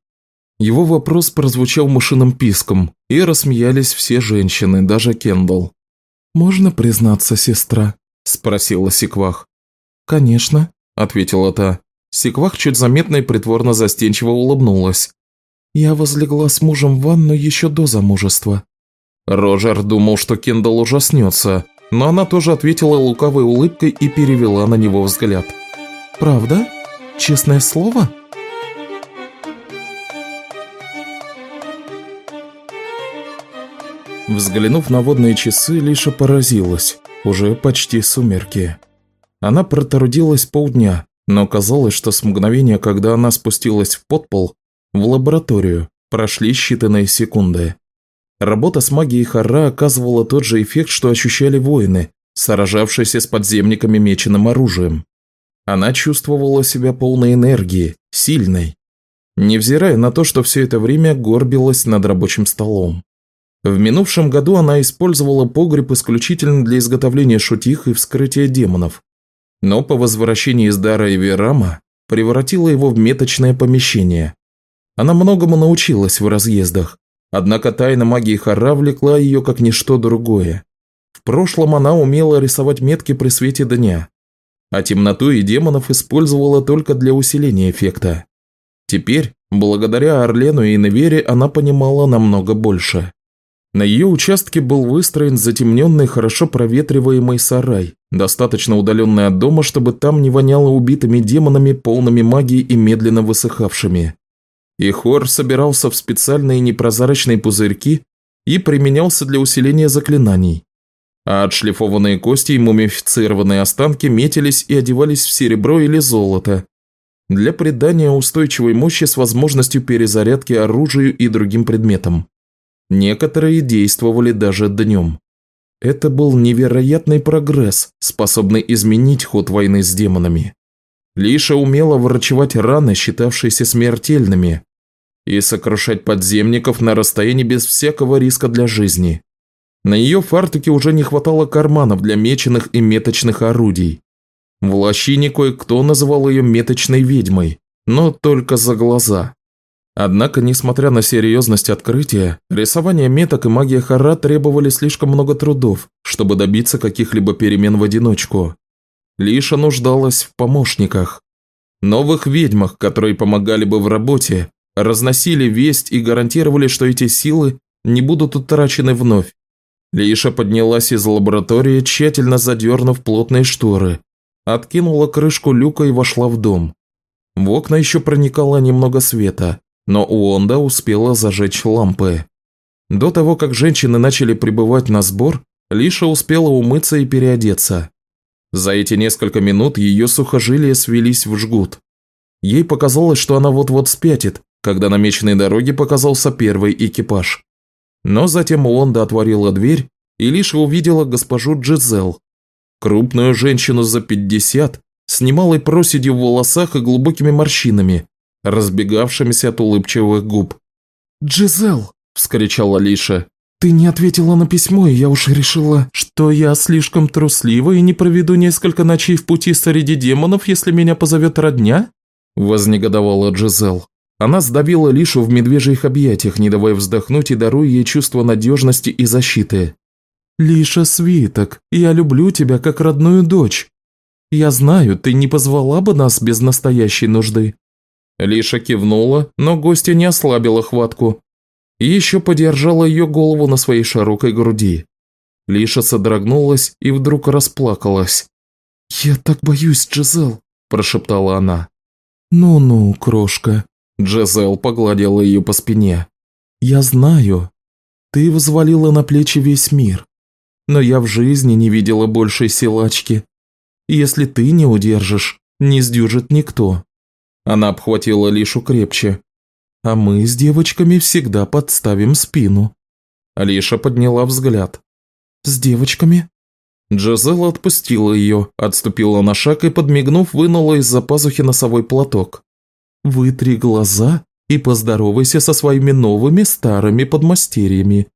[SPEAKER 2] Его вопрос прозвучал мышиным писком, и рассмеялись все женщины, даже Кендалл.
[SPEAKER 1] «Можно признаться, сестра?»
[SPEAKER 2] – спросила Секвах.
[SPEAKER 1] «Конечно», –
[SPEAKER 2] ответила та. Секвах чуть заметно и притворно застенчиво улыбнулась.
[SPEAKER 1] «Я возлегла с мужем в ванну еще до замужества».
[SPEAKER 2] Рожер думал, что Кендалл ужаснется, но она тоже ответила лукавой улыбкой и перевела на него взгляд.
[SPEAKER 1] «Правда? Честное слово?»
[SPEAKER 2] Взглянув на водные часы, Лиша поразилась. Уже почти сумерки. Она протрудилась полдня, но казалось, что с мгновения, когда она спустилась в подпол, в лабораторию, прошли считанные секунды. Работа с магией Хара оказывала тот же эффект, что ощущали воины, сражавшиеся с подземниками меченым оружием. Она чувствовала себя полной энергии, сильной, невзирая на то, что все это время горбилась над рабочим столом. В минувшем году она использовала погреб исключительно для изготовления шутих и вскрытия демонов, но по возвращении из Дара и Верама превратила его в меточное помещение. Она многому научилась в разъездах, Однако тайна магии Хара влекла ее как ничто другое. В прошлом она умела рисовать метки при свете дня, а темноту и демонов использовала только для усиления эффекта. Теперь, благодаря Орлену и Невере, она понимала намного больше. На ее участке был выстроен затемненный, хорошо проветриваемый сарай, достаточно удаленный от дома, чтобы там не воняло убитыми демонами, полными магии и медленно высыхавшими и хор собирался в специальные непрозрачные пузырьки и применялся для усиления заклинаний. А отшлифованные кости и мумифицированные останки метились и одевались в серебро или золото для придания устойчивой мощи с возможностью перезарядки оружию и другим предметам. Некоторые действовали даже днем. Это был невероятный прогресс, способный изменить ход войны с демонами. Лиша умела врачевать раны, считавшиеся смертельными, и сокрушать подземников на расстоянии без всякого риска для жизни. На ее фартуке уже не хватало карманов для меченых и меточных орудий. В лощине кое-кто называл ее меточной ведьмой, но только за глаза.
[SPEAKER 1] Однако, несмотря на серьезность открытия, рисование меток и магия Хара требовали слишком много трудов, чтобы добиться каких-либо перемен в одиночку. Лиша нуждалась в помощниках. Новых ведьмах, которые помогали бы в работе, разносили весть и гарантировали, что эти силы не будут утрачены вновь. Лиша поднялась из лаборатории, тщательно задернув плотные шторы, откинула крышку люка и вошла в дом. В окна еще проникало немного света, но Уонда успела зажечь лампы. До того, как женщины начали прибывать на сбор, Лиша успела умыться и переодеться. За эти несколько минут ее сухожилия свелись в жгут. Ей показалось, что она вот-вот спятит, когда на мечной дороге показался первый экипаж. Но затем Уонда отворила дверь и лишь увидела госпожу Джизел, крупную женщину за 50, с немалой проседью в волосах и глубокими морщинами, разбегавшимися от улыбчивых губ. «Джизел!» – вскричала Лиша. «Ты не ответила на письмо, и я уж решила, что я слишком труслива и не проведу несколько ночей в пути среди демонов, если меня позовет родня?» – вознегодовала Джизел. Она сдавила Лишу в медвежьих объятиях, не давая вздохнуть и даруя ей чувство надежности и защиты. «Лиша Свиток, я люблю тебя как родную дочь. Я знаю, ты не позвала бы нас без настоящей нужды». Лиша кивнула, но гостья не ослабила хватку, и еще подержала ее голову на своей широкой груди. Лиша содрогнулась и вдруг расплакалась. «Я так боюсь, Джизел», – прошептала она. «Ну-ну, крошка», – Джизел погладила ее по спине. «Я знаю. Ты взвалила на плечи весь мир. Но я в жизни не видела большей силачки. Если ты не удержишь, не сдюжит никто». Она обхватила Лишу крепче, а мы с девочками всегда подставим спину». Алиша подняла взгляд. «С девочками?» Джазела отпустила ее, отступила на шаг и, подмигнув, вынула из-за пазухи носовой платок. «Вытри глаза и поздоровайся со своими новыми старыми подмастерьями».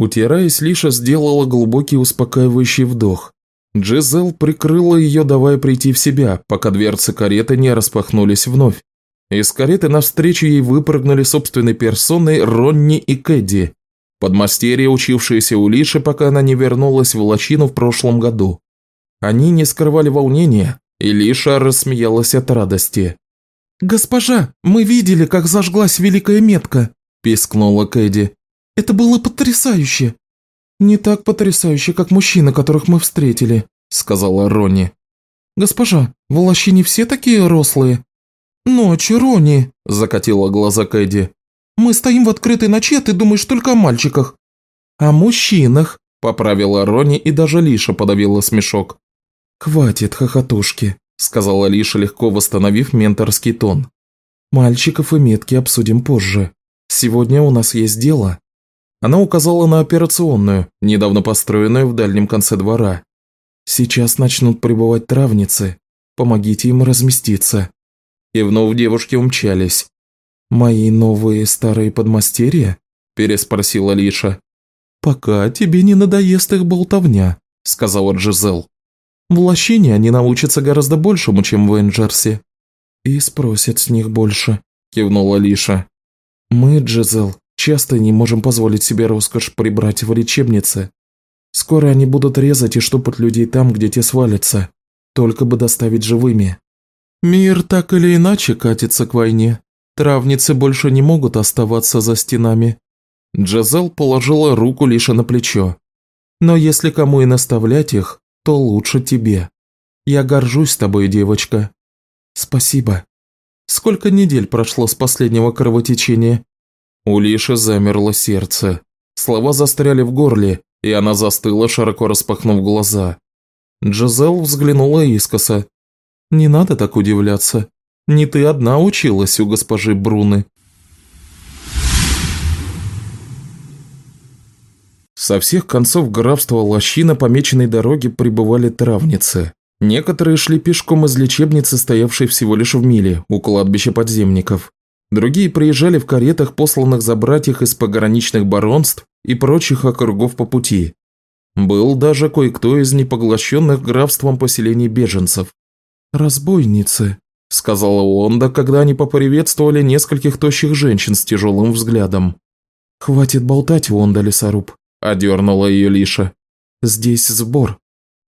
[SPEAKER 1] Утираясь, Лиша сделала глубокий успокаивающий вдох. Джизел прикрыла ее, давая прийти в себя, пока дверцы кареты не распахнулись вновь. Из кареты навстречу ей выпрыгнули собственной персоной Ронни и Кэдди, подмастерья, учившиеся у Лиши, пока она не вернулась в Лачину в прошлом году. Они не скрывали волнения, и Лиша рассмеялась от радости. «Госпожа, мы видели, как зажглась великая метка», – пискнула Кэдди. «Это было потрясающе!» «Не так потрясающе, как мужчины, которых мы встретили», – сказала Ронни. «Госпожа, в Лощине все такие рослые?» «Ночь, Рони!» – закатила глаза Кэдди. «Мы стоим в открытой ночи, а ты думаешь только о мальчиках». «О мужчинах», – поправила Рони и даже Лиша подавила смешок. «Хватит хохотушки», – сказала Лиша, легко восстановив менторский тон. «Мальчиков и метки обсудим позже. Сегодня у нас есть дело». Она указала на операционную, недавно построенную в дальнем конце двора. «Сейчас начнут прибывать травницы. Помогите им разместиться. Кивнув, девушки умчались. «Мои новые старые подмастерья?» – переспросила Лиша. «Пока тебе не надоест их болтовня», – сказала Джизел. «В лощине они научатся гораздо большему, чем в Энджерсе». «И спросят с них больше», – кивнула Лиша. «Мы, Джизел, часто не можем позволить себе роскошь прибрать в лечебнице. Скоро они будут резать и штопать людей там, где те свалятся, только бы доставить живыми. Мир так или иначе катится к войне. Травницы больше не могут оставаться за стенами. Джазел положила руку лишь на плечо. Но если кому и наставлять их, то лучше тебе. Я горжусь тобой, девочка. Спасибо. Сколько недель прошло с последнего кровотечения? У Лиши замерло сердце. Слова застряли в горле, и она застыла, широко распахнув глаза. Джазел взглянула искоса, не надо так удивляться. Не ты одна училась у госпожи Бруны. Со всех концов графства Лощина по меченной дороге прибывали травницы. Некоторые шли пешком из лечебницы, стоявшей всего лишь в миле, у кладбища подземников. Другие приезжали в каретах, посланных за братьях из пограничных баронств и прочих округов по пути. Был даже кое-кто из непоглощенных графством поселений беженцев. «Разбойницы», – сказала Онда, когда они поприветствовали нескольких тощих женщин с тяжелым взглядом. «Хватит болтать, Онда лесоруб», – одернула ее Лиша. «Здесь сбор.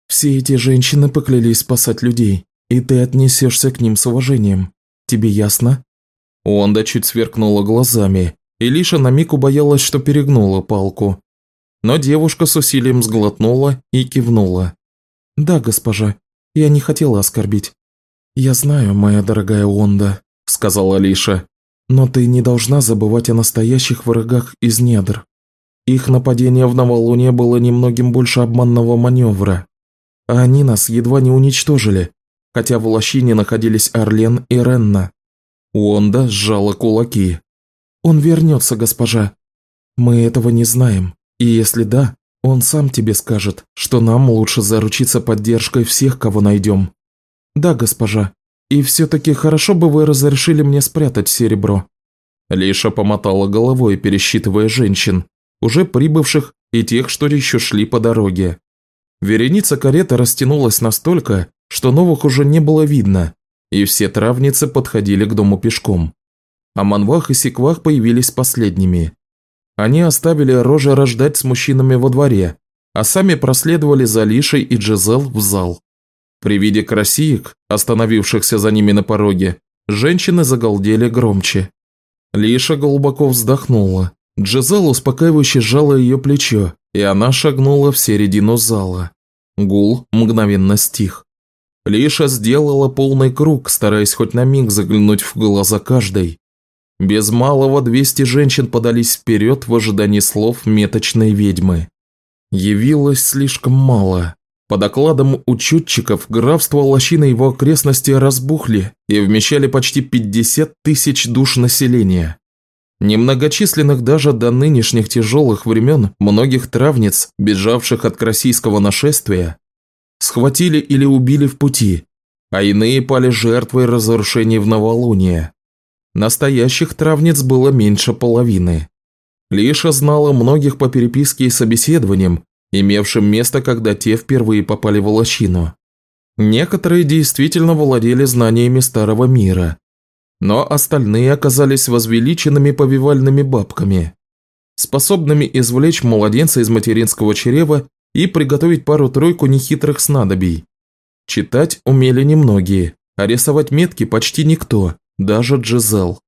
[SPEAKER 1] Все эти женщины поклялись спасать людей, и ты отнесешься к ним с уважением. Тебе ясно?» Онда чуть сверкнула глазами, и Лиша на миг убоялась, что перегнула палку. Но девушка с усилием сглотнула и кивнула. «Да, госпожа, я не хотела оскорбить». «Я знаю, моя дорогая Онда», – сказала Лиша. «Но ты не должна забывать о настоящих врагах из недр. Их нападение в новолуние было немногим больше обманного маневра. А они нас едва не уничтожили, хотя в лощине находились Орлен и Ренна». Онда сжала кулаки. «Он вернется, госпожа. Мы этого не знаем, и если да, он сам тебе скажет, что нам лучше заручиться поддержкой всех, кого найдем. Да, госпожа. И все-таки хорошо бы вы разрешили мне спрятать серебро. Лиша помотала головой, пересчитывая женщин, уже прибывших и тех, что еще шли по дороге. Вереница карета растянулась настолько, что новых уже не было видно, и все травницы подходили к дому пешком. А Манвах и Секвах появились последними. Они оставили Рожа рождать с мужчинами во дворе, а сами проследовали за Лишей и Джизел в зал. При виде красиек, остановившихся за ними на пороге, женщины загалдели громче. Лиша глубоко вздохнула. Джизел успокаивающе сжала ее плечо, и она шагнула в середину зала. Гул мгновенно стих. Лиша сделала полный круг, стараясь хоть на миг заглянуть в глаза каждой, без малого 200 женщин подались вперед в ожидании слов меточной ведьмы. Явилось слишком мало. По докладам учетчиков, графство Лощина и его окрестности разбухли и вмещали почти 50 тысяч душ населения. Немногочисленных даже до нынешних тяжелых времен многих травниц, бежавших от красийского нашествия, схватили или убили в пути, а иные пали жертвой разрушений в новолуние. Настоящих травниц было меньше половины. Лиша знала многих по переписке и собеседованиям, имевшим место, когда те впервые попали в лощину. Некоторые действительно владели знаниями старого мира, но остальные оказались возвеличенными повивальными бабками, способными извлечь младенца из материнского чрева и приготовить пару-тройку нехитрых снадобий. Читать умели немногие, а рисовать метки почти никто, даже Джизел.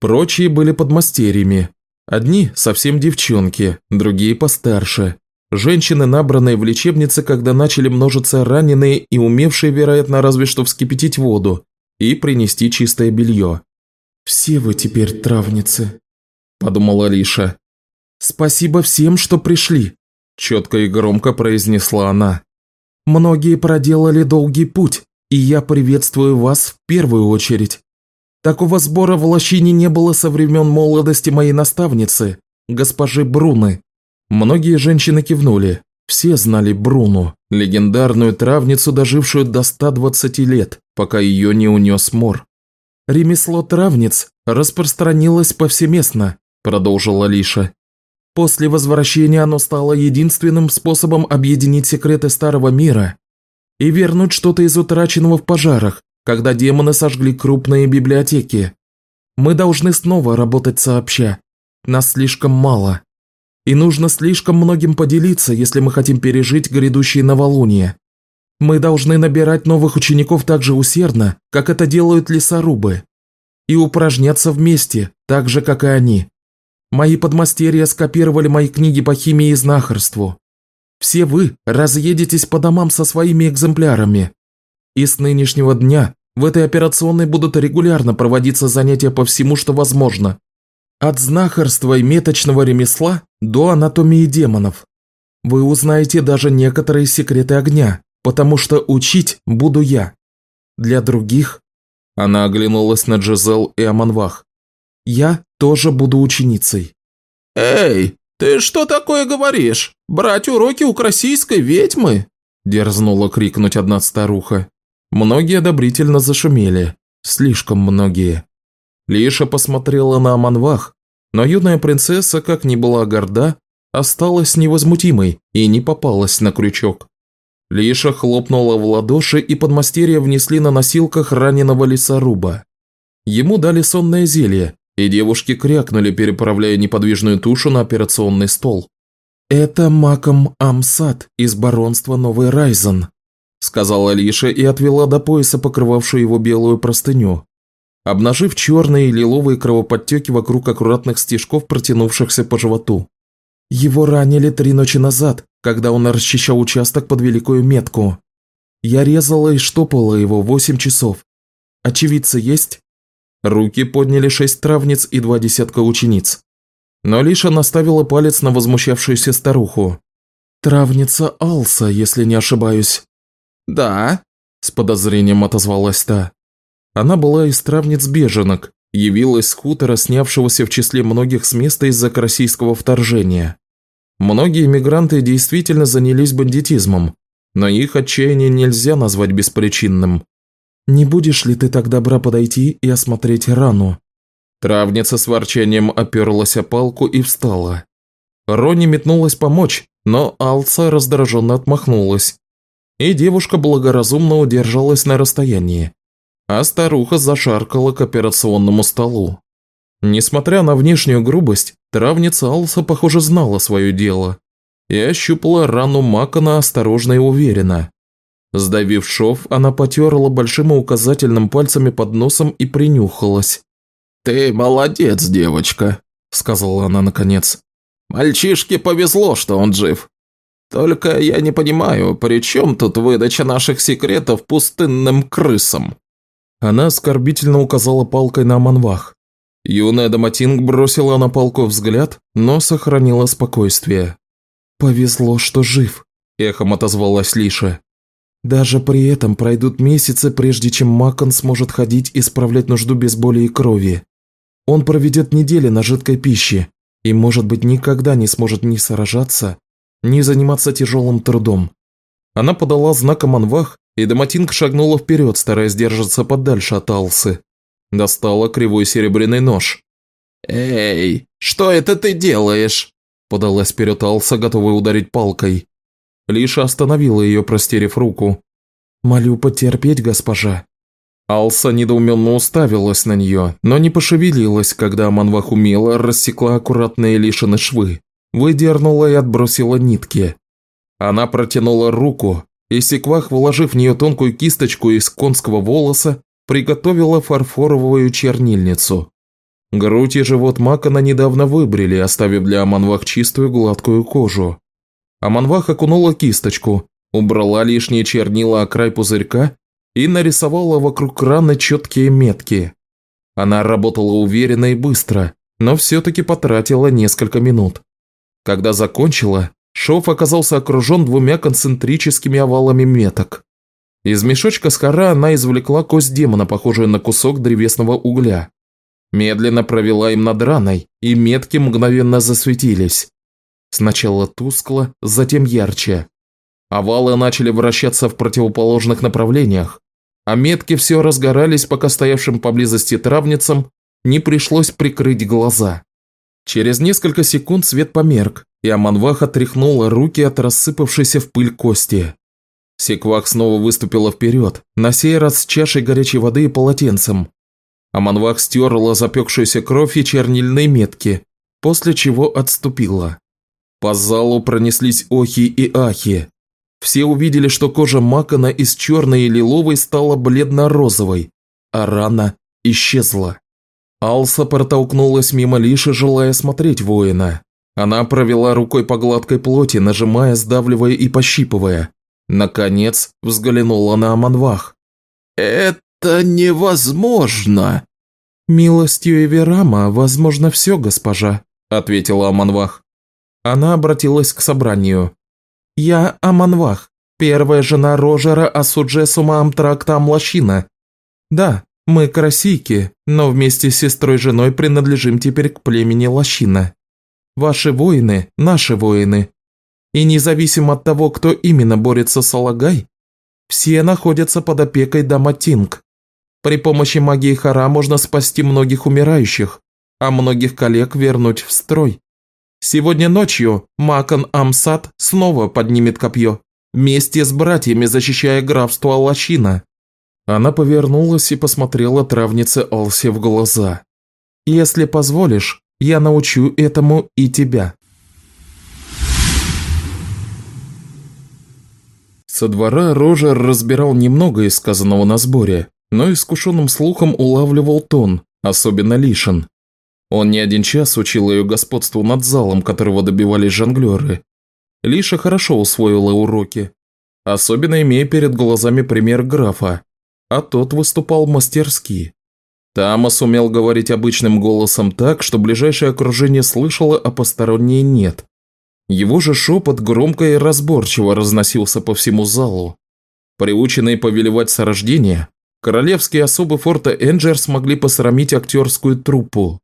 [SPEAKER 1] Прочие были подмастерьями. Одни совсем девчонки, другие постарше. Женщины, набранные в лечебнице, когда начали множиться раненые и умевшие, вероятно, разве что вскипятить воду и принести чистое белье. «Все вы теперь травницы», – подумала Лиша. «Спасибо всем, что пришли», – четко и громко произнесла она. «Многие проделали долгий путь, и я приветствую вас в первую очередь. Такого сбора в лощине не было со времен молодости моей наставницы, госпожи Бруны. Многие женщины кивнули. Все знали Бруну, легендарную травницу, дожившую до 120 лет, пока ее не унес мор. «Ремесло травниц распространилось повсеместно», – продолжила Лиша. «После возвращения оно стало единственным способом объединить секреты Старого Мира и вернуть что-то из утраченного в пожарах, когда демоны сожгли крупные библиотеки. Мы должны снова работать сообща. Нас слишком мало. И нужно слишком многим поделиться, если мы хотим пережить грядущие новолуния. Мы должны набирать новых учеников так же усердно, как это делают лесорубы. И упражняться вместе, так же, как и они. Мои подмастерья скопировали мои книги по химии и знахарству. Все вы разъедетесь по домам со своими экземплярами, и с нынешнего дня в этой операционной будут регулярно проводиться занятия по всему, что возможно. От знахарства и меточного ремесла до анатомии демонов. Вы узнаете даже некоторые секреты огня, потому что учить буду я. Для других...» Она оглянулась на Джизел и Аманвах. «Я тоже буду ученицей».
[SPEAKER 2] «Эй, ты что такое говоришь? Брать уроки у красийской ведьмы?» Дерзнула крикнуть одна старуха.
[SPEAKER 1] Многие одобрительно зашумели. Слишком многие. Лиша посмотрела на Аманвах, но юная принцесса, как ни была горда, осталась невозмутимой и не попалась на крючок. Лиша хлопнула в ладоши, и подмастерья внесли на носилках раненого лесоруба. Ему дали сонное зелье, и девушки крякнули, переправляя неподвижную тушу на операционный стол. «Это Маком Амсад из баронства Новый Райзен», сказала Лиша и отвела до пояса покрывавшую его белую простыню, обнажив черные и лиловые кровоподтеки вокруг аккуратных стежков, протянувшихся по животу. Его ранили три ночи назад, когда он расчищал участок под Великую Метку. Я резала и штопала его восемь часов. Очевидцы есть? Руки подняли шесть травниц и два десятка учениц. Но Лиша наставила палец на возмущавшуюся старуху. «Травница Алса, если не ошибаюсь». «Да», – с подозрением отозвалась та. Она была из травниц беженок, явилась с хутора, снявшегося в числе многих с места из-за российского вторжения. Многие мигранты действительно занялись бандитизмом, но их отчаяние нельзя назвать беспричинным. «Не будешь ли ты так добра подойти и осмотреть рану?» Травница с ворчанием оперлась о палку и встала. Рони метнулась помочь, но Алца раздраженно отмахнулась. И девушка благоразумно удержалась на расстоянии. А старуха зашаркала к операционному столу. Несмотря на внешнюю грубость, травница Алса, похоже, знала свое дело и ощупала рану Макона осторожно и уверенно. Сдавив шов, она потерла большим и указательным пальцами под носом и принюхалась. «Ты молодец, девочка», – сказала она наконец. «Мальчишке повезло, что он жив. Только я не понимаю, при чем тут выдача наших секретов пустынным крысам?» Она оскорбительно указала палкой на Манвах. Юная Даматинг бросила на палку взгляд, но сохранила спокойствие. «Повезло, что жив», – эхом отозвалась Лиша. «Даже при этом пройдут месяцы, прежде чем Макон сможет ходить и справлять нужду без боли и крови. Он проведет недели на жидкой пище и, может быть, никогда не сможет ни сражаться, ни заниматься тяжелым трудом». Она подала знаком Анвах, и Даматинг шагнула вперед, стараясь держаться подальше от Алсы. Достала кривой серебряный нож. «Эй, что это ты делаешь?» Подалась вперед Алса, готовая ударить палкой. Лиша остановила ее, простерев руку. «Молю потерпеть, госпожа». Алса недоуменно уставилась на нее, но не пошевелилась, когда Аманвах умело рассекла аккуратные Лишины швы, выдернула и отбросила нитки. Она протянула руку, и Секвах, вложив в нее тонкую кисточку из конского волоса, приготовила фарфоровую чернильницу. Грудь и живот Макана недавно выбрили, оставив для Аманвах чистую гладкую кожу. Аманвах окунула кисточку, убрала лишние чернила о край пузырька и нарисовала вокруг раны четкие метки. Она работала уверенно и быстро, но все-таки потратила несколько минут. Когда закончила, шов оказался окружен двумя концентрическими овалами меток. Из мешочка с кора она извлекла кость демона, похожую на кусок древесного угля. Медленно провела им над раной, и метки мгновенно засветились. Сначала тускло, затем ярче. Овалы начали вращаться в противоположных направлениях, а метки все разгорались, пока стоявшим поблизости травницам не пришлось прикрыть глаза. Через несколько секунд свет померк, и Аманвах отряхнула руки от рассыпавшейся в пыль кости. Секвак снова выступила вперед, на сей раз с чашей горячей воды и полотенцем. Аманвах стерла запекшуюся кровь и чернильные метки, после чего отступила. По залу пронеслись охи и ахи. Все увидели, что кожа Макона из черной и лиловой стала бледно-розовой, а рана исчезла. Алса протолкнулась мимо Лиши, желая смотреть воина. Она провела рукой по гладкой плоти, нажимая, сдавливая и пощипывая. Наконец взглянула на Аманвах. «Это невозможно!» «Милостью Эверама возможно все, госпожа», – ответила Аманвах. Она обратилась к собранию. «Я Аманвах, первая жена Рожера Асуджесума Амтрактам Лощина. Да, мы красийки, но вместе с сестрой-женой принадлежим теперь к племени Лощина. Ваши воины – наши воины, и независимо от того, кто именно борется с Алагай, все находятся под опекой Даматинг. При помощи магии Хара можно спасти многих умирающих, а многих коллег вернуть в строй. Сегодня ночью Макан Амсад снова поднимет копье. вместе с братьями, защищая графство Лощина». Она повернулась и посмотрела травнице Алсе в глаза. «Если позволишь, я научу этому и тебя». Со двора Рожер разбирал немного из сказанного на сборе, но искушенным слухом улавливал тон, особенно Лишин. Он не один час учил ее господству над залом, которого добивались жонглеры. Лиша хорошо усвоила уроки, особенно имея перед глазами пример графа, а тот выступал мастерски. Тамас умел говорить обычным голосом так, что ближайшее окружение слышало, а посторонние нет. Его же шепот громко и разборчиво разносился по всему залу. Приученные повелевать с рождения, королевские особы форта Энджер смогли посрамить актерскую труппу.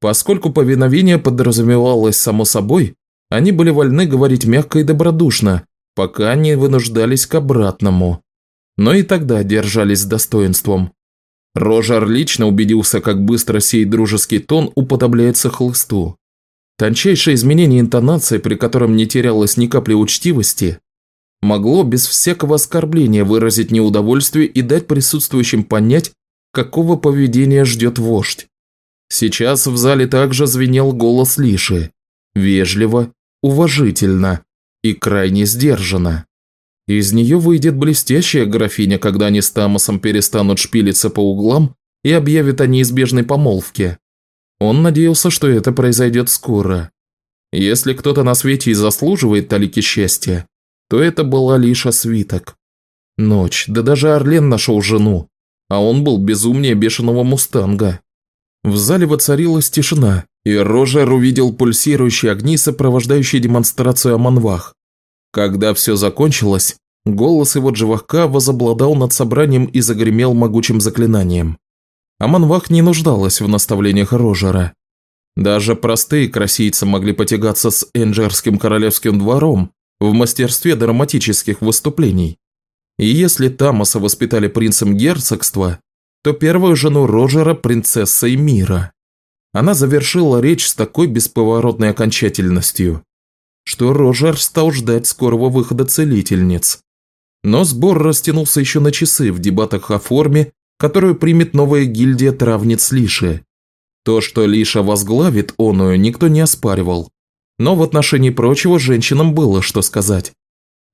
[SPEAKER 1] Поскольку повиновение подразумевалось само собой, они были вольны говорить мягко и добродушно, пока не вынуждались к обратному. Но и тогда держались с достоинством. Рожар лично убедился, как быстро сей дружеский тон уподобляется хлысту. Тончайшее изменение интонации, при котором не терялось ни капли учтивости, могло без всякого оскорбления выразить неудовольствие и дать присутствующим понять, какого поведения ждет вождь. Сейчас в зале также звенел голос Лиши. Вежливо, уважительно и крайне сдержанно. Из нее выйдет блестящая графиня, когда они с Тамосом перестанут шпилиться по углам и объявят о неизбежной помолвке. Он надеялся, что это произойдет скоро. Если кто-то на свете и заслуживает талики счастья, то это была лишь свиток. Ночь, да даже Орлен нашел жену, а он был безумнее бешеного мустанга. В зале воцарилась тишина, и Рожер увидел пульсирующие огни, сопровождающие демонстрацию Аманвах. Когда все закончилось, голос его дживахка возобладал над собранием и загремел могучим заклинанием. Аманвах не нуждалась в наставлениях Рожера. Даже простые красийцы могли потягаться с Энджерским королевским двором в мастерстве драматических выступлений. И если Тамаса воспитали принцем герцогства, то первую жену Роджера – принцессой мира. Она завершила речь с такой бесповоротной окончательностью, что Роджер стал ждать скорого выхода целительниц. Но сбор растянулся еще на часы в дебатах о форме которую примет новая гильдия травниц Лиши. То, что Лиша возглавит оную, никто не оспаривал. Но в отношении прочего женщинам было что сказать.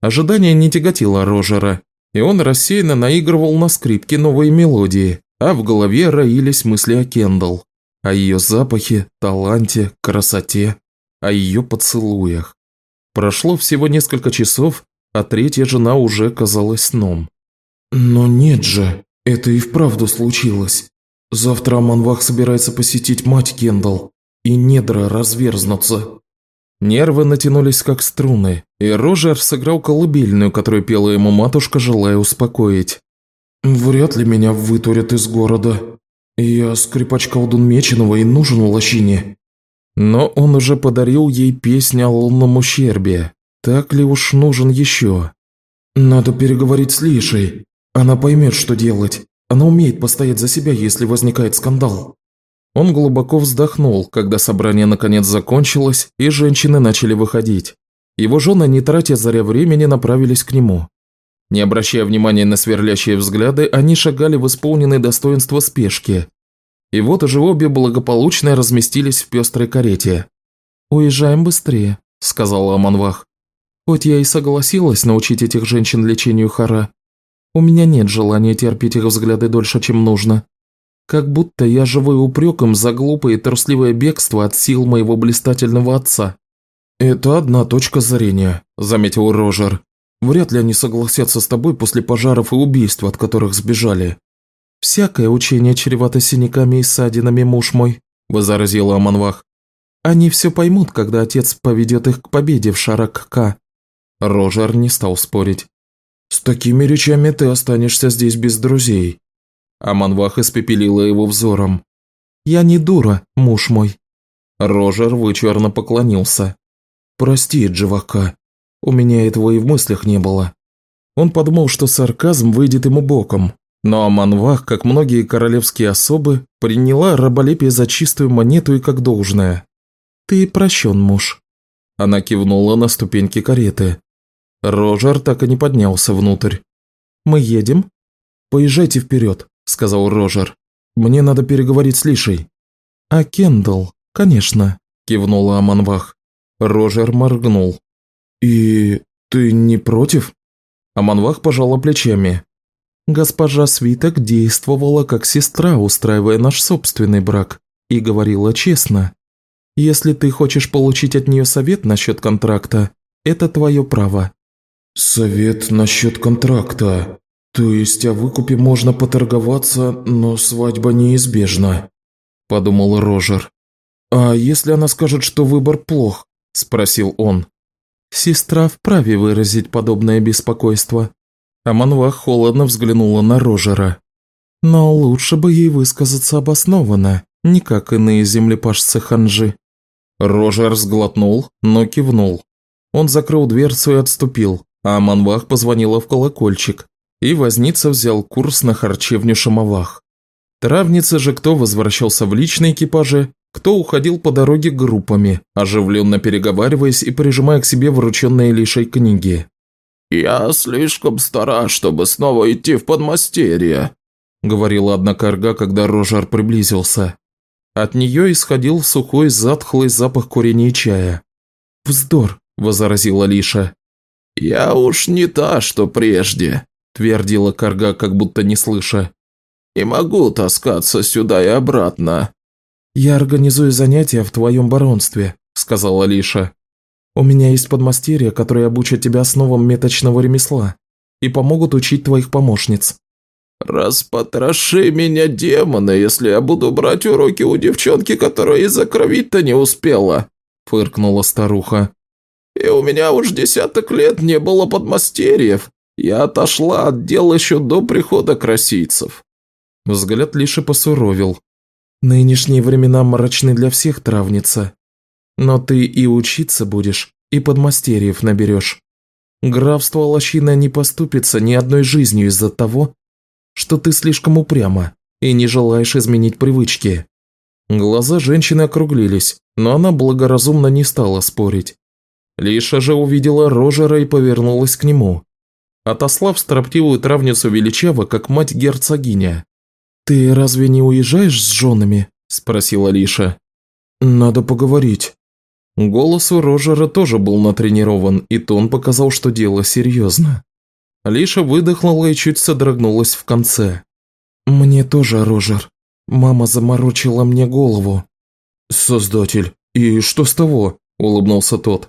[SPEAKER 1] Ожидание не тяготило Рожера, и он рассеянно наигрывал на скрипке новые мелодии, а в голове роились мысли о Кендалл, о ее запахе, таланте, красоте, о ее поцелуях. Прошло всего несколько часов, а третья жена уже казалась сном. «Но нет же», это и вправду случилось. Завтра Аманвах собирается посетить мать Кендалл, и недра разверзнутся. Нервы натянулись как струны, и Рожер сыграл колыбельную, которую пела ему матушка, желая успокоить. «Вряд ли меня вытурят из города. Я скрипач колдун Меченого и нужен лощине». Но он уже подарил ей песню о лунном ущербе. Так ли уж нужен еще? «Надо переговорить с Лишей. Она поймет, что делать. Она умеет постоять за себя, если возникает скандал. Он глубоко вздохнул, когда собрание наконец закончилось, и женщины начали выходить. Его жены, не тратя заря времени, направились к нему. Не обращая внимания на сверлящие взгляды, они шагали в исполненной достоинства спешки. И вот уже обе благополучно разместились в пестрой карете. «Уезжаем быстрее», – сказала Аманвах. «Хоть я и согласилась научить этих женщин лечению хара, у меня нет желания терпеть их взгляды дольше, чем нужно. Как будто я живу упреком за глупое и трусливое бегство от сил моего блистательного отца». «Это одна точка зрения», – заметил Рожер. «Вряд ли они согласятся с тобой после пожаров и убийств, от которых сбежали». «Всякое учение чревато синяками и ссадинами, муж мой», – возразила Аманвах. «Они все поймут, когда отец поведет их к победе в Шарак-Ка». Рожер не стал спорить. «С такими речами ты останешься здесь без друзей». Аманвах испепелила его взором. «Я не дура, муж мой». Рожер вычурно поклонился. «Прости, Дживака, у меня этого и в мыслях не было». Он подумал, что сарказм выйдет ему боком, но Аманвах, как многие королевские особы, приняла раболепие за чистую монету и как должное. «Ты прощен, муж». Она кивнула на ступеньки кареты. Рожер так и не поднялся внутрь. «Мы едем?» «Поезжайте вперед», – сказал Рожер. «Мне надо переговорить с Лишей». «А Кендалл, конечно», – кивнула Аманвах. Рожер моргнул. «И ты не против?» Аманвах пожала плечами. «Госпожа Свиток действовала как сестра, устраивая наш собственный брак, и говорила честно. Если ты хочешь получить от нее совет насчет контракта, это твое право».
[SPEAKER 2] «Совет насчет контракта. То есть о выкупе можно поторговаться, но свадьба неизбежна», – подумал Рожер. «А если она скажет, что выбор плох?» – спросил он.
[SPEAKER 1] Сестра вправе выразить подобное беспокойство. Аманва холодно взглянула на Рожера. Но лучше бы ей высказаться обоснованно, не как иные землепашцы ханжи. Рожер сглотнул, но кивнул. Он закрыл дверцу и отступил, а Аманвах позвонила в колокольчик, и возница взял курс на харчевню Шамовах. Травница же кто возвращался в личной экипаже, кто уходил по дороге группами, оживленно переговариваясь и прижимая к себе врученные лишей книги.
[SPEAKER 3] «Я слишком стара, чтобы снова идти в подмастерье», – говорила одна корга, когда Рожар приблизился.
[SPEAKER 1] От нее исходил сухой затхлый запах курения и чая. «Вздор», – возразила Лиша.
[SPEAKER 3] «Я уж не та, что прежде», – твердила корга, как будто не слыша. «И могу таскаться сюда и обратно».
[SPEAKER 1] «Я организую занятия в твоем баронстве», – сказала Лиша. «У меня есть подмастерья, которые обучат тебя основам меточного ремесла и помогут учить твоих помощниц».
[SPEAKER 3] «Распотроши меня, демоны, если я буду брать уроки у девчонки, которая и закровить-то не успела», – фыркнула старуха. «И у меня уж десяток лет не было подмастерьев. Я отошла от дел еще до прихода красийцев».
[SPEAKER 1] Взгляд Лиши посуровил, Нынешние времена мрачны для всех, травница. Но ты и учиться будешь, и подмастерьев наберешь. Графство Лощина не поступится ни одной жизнью из-за того, что ты слишком упряма и не желаешь изменить привычки». Глаза женщины округлились, но она благоразумно не стала спорить. Лиша же увидела Рожера и повернулась к нему, отослав строптивую травницу величаво, как мать герцогиня. «Ты разве не уезжаешь с женами?» – спросила Лиша. «Надо поговорить». Голос у Рожера тоже был натренирован, и тон показал, что дело серьезно. Лиша выдохнула и чуть содрогнулась в конце. «Мне тоже, Рожер. Мама заморочила мне голову». «Создатель, и что с того?» – улыбнулся тот.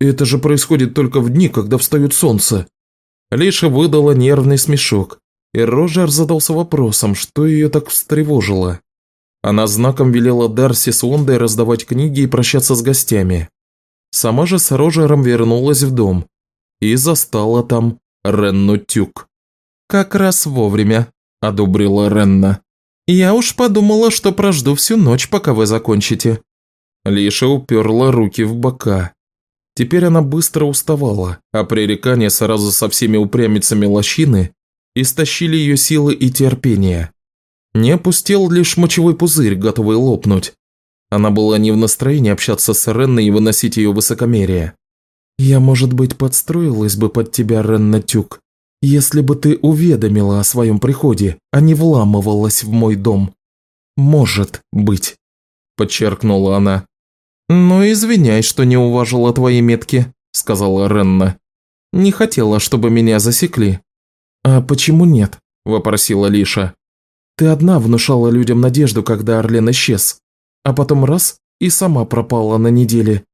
[SPEAKER 1] «Это же происходит только в дни, когда встает солнце». Лиша выдала нервный смешок, и Рожер задался вопросом, что ее так встревожило. Она знаком велела Дарси с Уондой раздавать книги и прощаться с гостями. Сама же с Рожером вернулась в дом и застала там Ренну Тюк. «Как раз вовремя», – одобрила Ренна. «Я уж подумала, что прожду всю ночь, пока вы закончите». Лиша уперла руки в бока. Теперь она быстро уставала, а пререкания сразу со всеми упрямицами лощины истощили ее силы и терпение. Не опустел лишь мочевой пузырь, готовый лопнуть. Она была не в настроении общаться с Ренной и выносить ее высокомерие. «Я, может быть, подстроилась бы под тебя, Ренна Тюк, если бы ты уведомила о своем приходе, а не вламывалась в мой дом. Может быть», – подчеркнула она. «Ну, извиняй, что не уважила твои метки», – сказала Ренна. «Не хотела, чтобы меня засекли. «А почему нет?» – вопросила Лиша. «Ты одна внушала людям надежду, когда Орлен исчез, а потом раз – и сама пропала на неделе.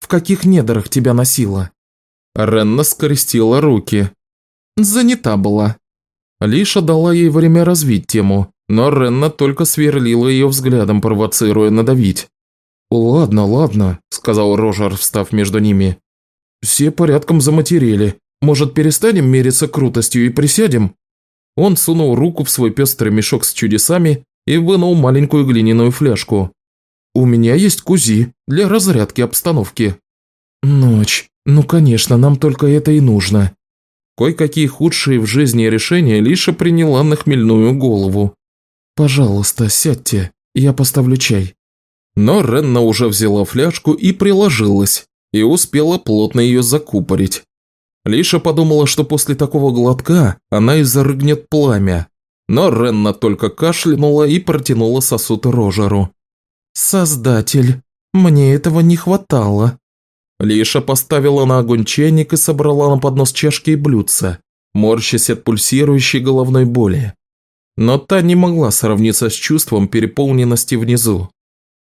[SPEAKER 1] В каких недрах тебя носила?» Ренна скрестила руки. «Занята была». Лиша дала ей время развить тему, но Ренна только сверлила ее взглядом, провоцируя надавить. «Ладно, ладно», – сказал Рожер, встав между ними. «Все порядком заматерели. Может, перестанем мериться крутостью и присядем?» Он сунул руку в свой пестрый мешок с чудесами и вынул маленькую глиняную фляжку. «У меня есть кузи для разрядки обстановки». «Ночь. Ну, конечно, нам только это и нужно». Кое-какие худшие в жизни решения Лиша приняла на хмельную голову. «Пожалуйста, сядьте, я поставлю чай». Но Ренна уже взяла фляжку и приложилась, и успела плотно ее закупорить.
[SPEAKER 2] Лиша подумала, что после такого глотка она изрыгнет пламя, но Ренна только кашлянула и протянула сосуд Рожеру. «Создатель, мне этого не хватало». Лиша поставила на огонь чайник и собрала на поднос чашки и блюдца, морщась от пульсирующей головной боли. Но та не могла сравниться с чувством переполненности внизу.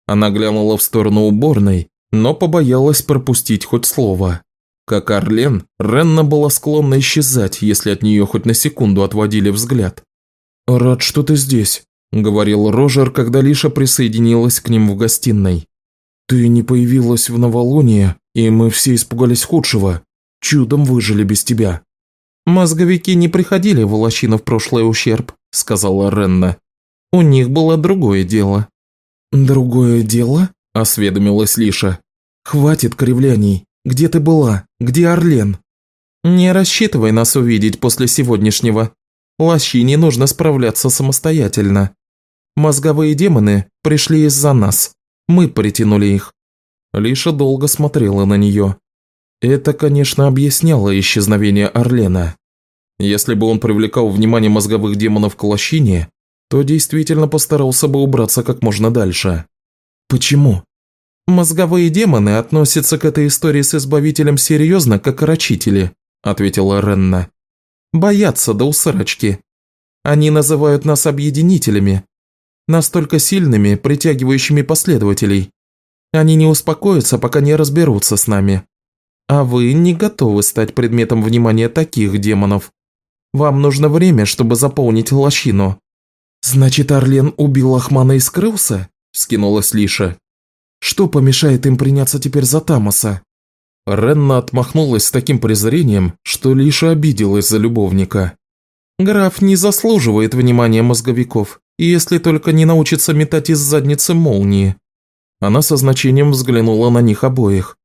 [SPEAKER 2] Она глянула в сторону уборной, но побоялась пропустить хоть слово. Как Орлен, Ренна была склонна исчезать, если от нее хоть на секунду отводили взгляд. «Рад, что ты здесь», – говорил Рожер, когда Лиша присоединилась к ним в гостиной. «Ты не появилась в Новолуние, и мы все испугались худшего. Чудом выжили без тебя». «Мозговики не приходили в Лощину в прошлый ущерб», – сказала Ренна. «У них было другое дело». «Другое дело?» – осведомилась Лиша. «Хватит кривляний. Где ты была? Где Орлен?» «Не рассчитывай нас увидеть после сегодняшнего. Лощине нужно справляться самостоятельно. Мозговые демоны пришли из-за нас. Мы притянули их». Лиша долго смотрела на нее. Это, конечно, объясняло исчезновение Орлена. Если бы он привлекал внимание мозговых демонов к лощине, то действительно постарался бы убраться как можно дальше. Почему? «Мозговые демоны относятся к этой истории с Избавителем серьезно, как рачители», – ответила Ренна. «Боятся до усрачки. Они называют нас объединителями, настолько сильными, притягивающими последователей. Они не успокоятся, пока не разберутся с нами. А вы не готовы стать предметом внимания таких демонов. Вам нужно время, чтобы заполнить лощину». «Значит, Орлен убил Ахмана и скрылся?» – скинулась Лиша. Что помешает им приняться теперь за Тамаса? Ренна отмахнулась с таким презрением, что лишь обиделась за любовника. Граф не заслуживает внимания мозговиков, если только не научится метать из задницы молнии. Она со значением взглянула на них обоих.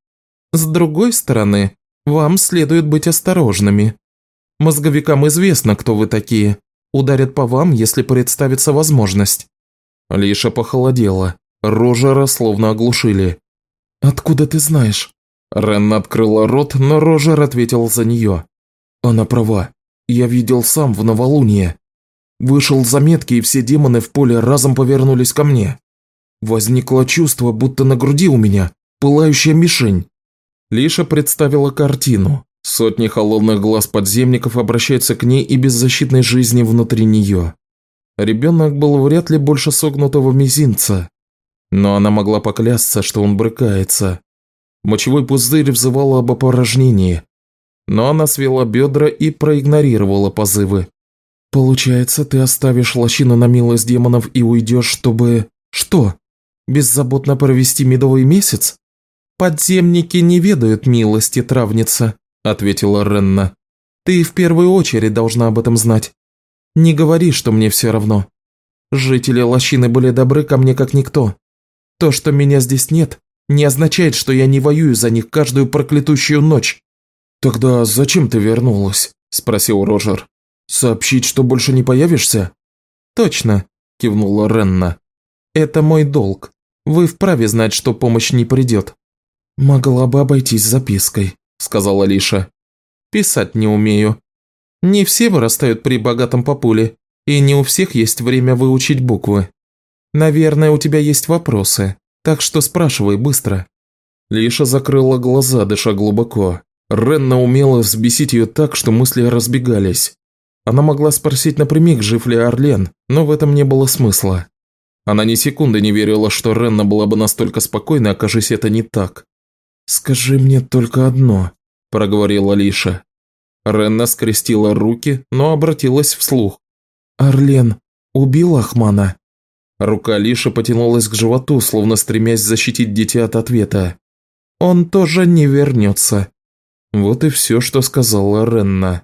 [SPEAKER 2] С другой стороны, вам следует быть осторожными. Мозговикам известно, кто вы такие. Ударят по вам, если представится возможность. Лиша похолодела. Рожера словно оглушили. «Откуда ты знаешь?» Рен открыла рот, но Рожер ответил за нее. «Она права. Я видел сам в новолуние. Вышел заметки, и все демоны в поле разом повернулись ко мне. Возникло чувство, будто на груди у меня пылающая мишень». Лиша представила картину. Сотни холодных глаз подземников обращаются к ней и беззащитной жизни внутри нее. Ребенок был вряд ли больше согнутого мизинца, но она могла поклясться, что он брыкается. Мочевой пузырь взывал об опорожнении, но она свела бедра и проигнорировала позывы. «Получается, ты оставишь лощину на милость демонов и уйдешь, чтобы... Что? Беззаботно провести медовый месяц?» «Подземники не ведают милости, травница», – ответила Ренна. «Ты в первую очередь должна об этом знать. Не говори, что мне все равно. Жители лощины были добры ко мне как никто. То, что меня здесь нет, не означает, что я не воюю за них каждую проклятущую ночь». «Тогда зачем ты вернулась?» – спросил Рожер. «Сообщить, что больше не появишься?» «Точно», – кивнула Ренна. «Это мой долг. Вы вправе знать, что помощь не придет». «Могла бы обойтись запиской», – сказала Лиша. «Писать не умею. Не все вырастают при богатом папуле, и не у всех есть время выучить буквы. Наверное, у тебя есть вопросы, так что спрашивай быстро». Лиша закрыла глаза, дыша глубоко. Ренна умела взбесить ее так, что мысли разбегались. Она могла спросить напрямик, жив ли Орлен, но в этом не было смысла. Она ни секунды не верила, что Ренна была бы настолько спокойна, окажись это не так. «Скажи мне только одно», – проговорила Лиша. Ренна скрестила руки, но обратилась вслух. «Орлен убил Ахмана?» Рука Лиши потянулась к животу, словно стремясь защитить дитя от ответа. «Он тоже не вернется». Вот и все, что сказала Ренна.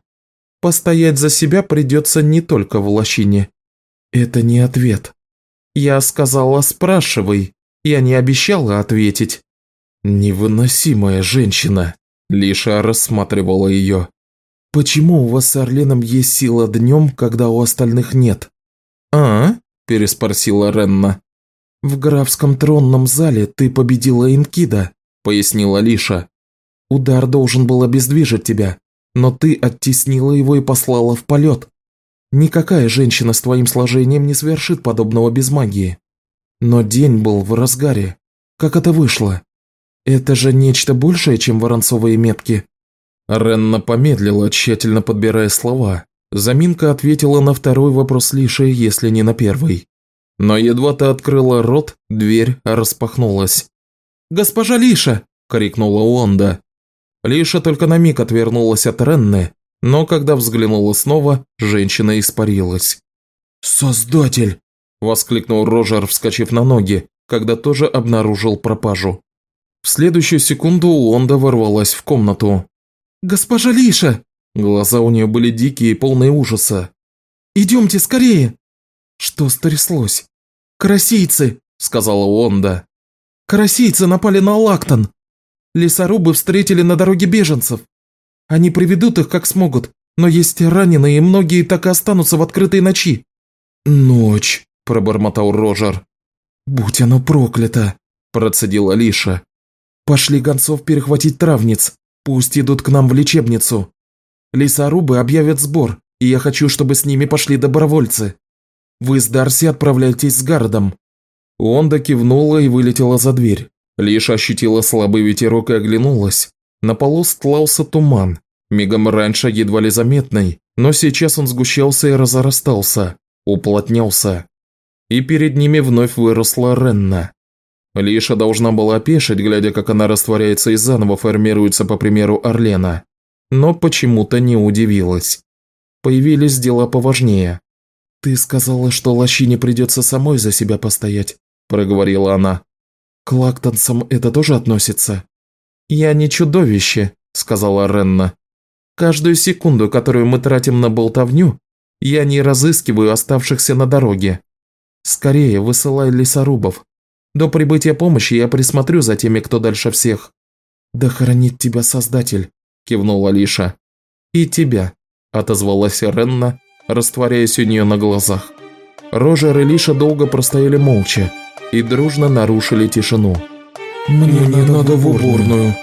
[SPEAKER 2] «Постоять за себя придется не только в лощине». «Это не ответ». «Я сказала, спрашивай. Я не обещала ответить». «Невыносимая женщина», – Лиша рассматривала ее. «Почему у вас с Орленом есть сила днем, когда у остальных нет?» «А?» – переспросила Ренна. «В графском тронном зале ты победила Инкида», – пояснила Лиша. «Удар должен был обездвижить тебя,
[SPEAKER 1] но ты оттеснила его и послала в полет. Никакая женщина с твоим сложением не совершит подобного без магии. Но день был в разгаре. Как это вышло? Это же нечто большее, чем воронцовые метки. Ренна помедлила, тщательно подбирая слова. Заминка ответила на второй вопрос Лиши, если не на первый. Но едва ты открыла рот, дверь распахнулась. «Госпожа Лиша!» – крикнула Уонда. Лиша только на миг отвернулась от Ренны, но когда взглянула снова, женщина испарилась. «Создатель!» – воскликнул Рожер, вскочив на ноги, когда тоже обнаружил пропажу. В следующую секунду Уонда ворвалась в комнату. «Госпожа Лиша!» Глаза у нее были дикие и полные ужаса. «Идемте скорее!» «Что стряслось?» «Карасийцы!» – сказала Уонда. «Карасийцы напали на Лактон. Лесорубы встретили на дороге беженцев. Они приведут их как смогут, но есть раненые, и многие так и останутся в открытой ночи». «Ночь», – пробормотал Рожер. «Будь оно проклято», – процедила Лиша. «Пошли гонцов перехватить травниц. Пусть идут к нам в лечебницу. Лесорубы объявят сбор, и я хочу, чтобы с ними пошли добровольцы. Вы с Дарси отправляйтесь с Гародом». Онда кивнула и вылетела за дверь. Лишь ощутила слабый ветерок и оглянулась. На полу стлался туман, мигом раньше едва ли заметный, но сейчас он сгущался и разрастался, уплотнялся. И перед ними вновь выросла Ренна. Лиша должна была опешить, глядя, как она растворяется и заново формируется по примеру Орлена. Но почему-то не удивилась. Появились дела поважнее. «Ты сказала, что лощине придется самой за себя постоять», – проговорила она. «К лактансам это тоже относится?» «Я не чудовище», – сказала Ренна. «Каждую секунду, которую мы тратим на болтовню, я не разыскиваю оставшихся на дороге. Скорее, высылай лесорубов, до прибытия помощи я присмотрю за теми, кто дальше всех». «Да хранит тебя Создатель», – кивнула Лиша. «И тебя», – отозвалась Ренна, растворяясь у нее на глазах. Рожер и Лиша долго простояли молча и дружно нарушили тишину.
[SPEAKER 2] «Мне не надо в уборную»,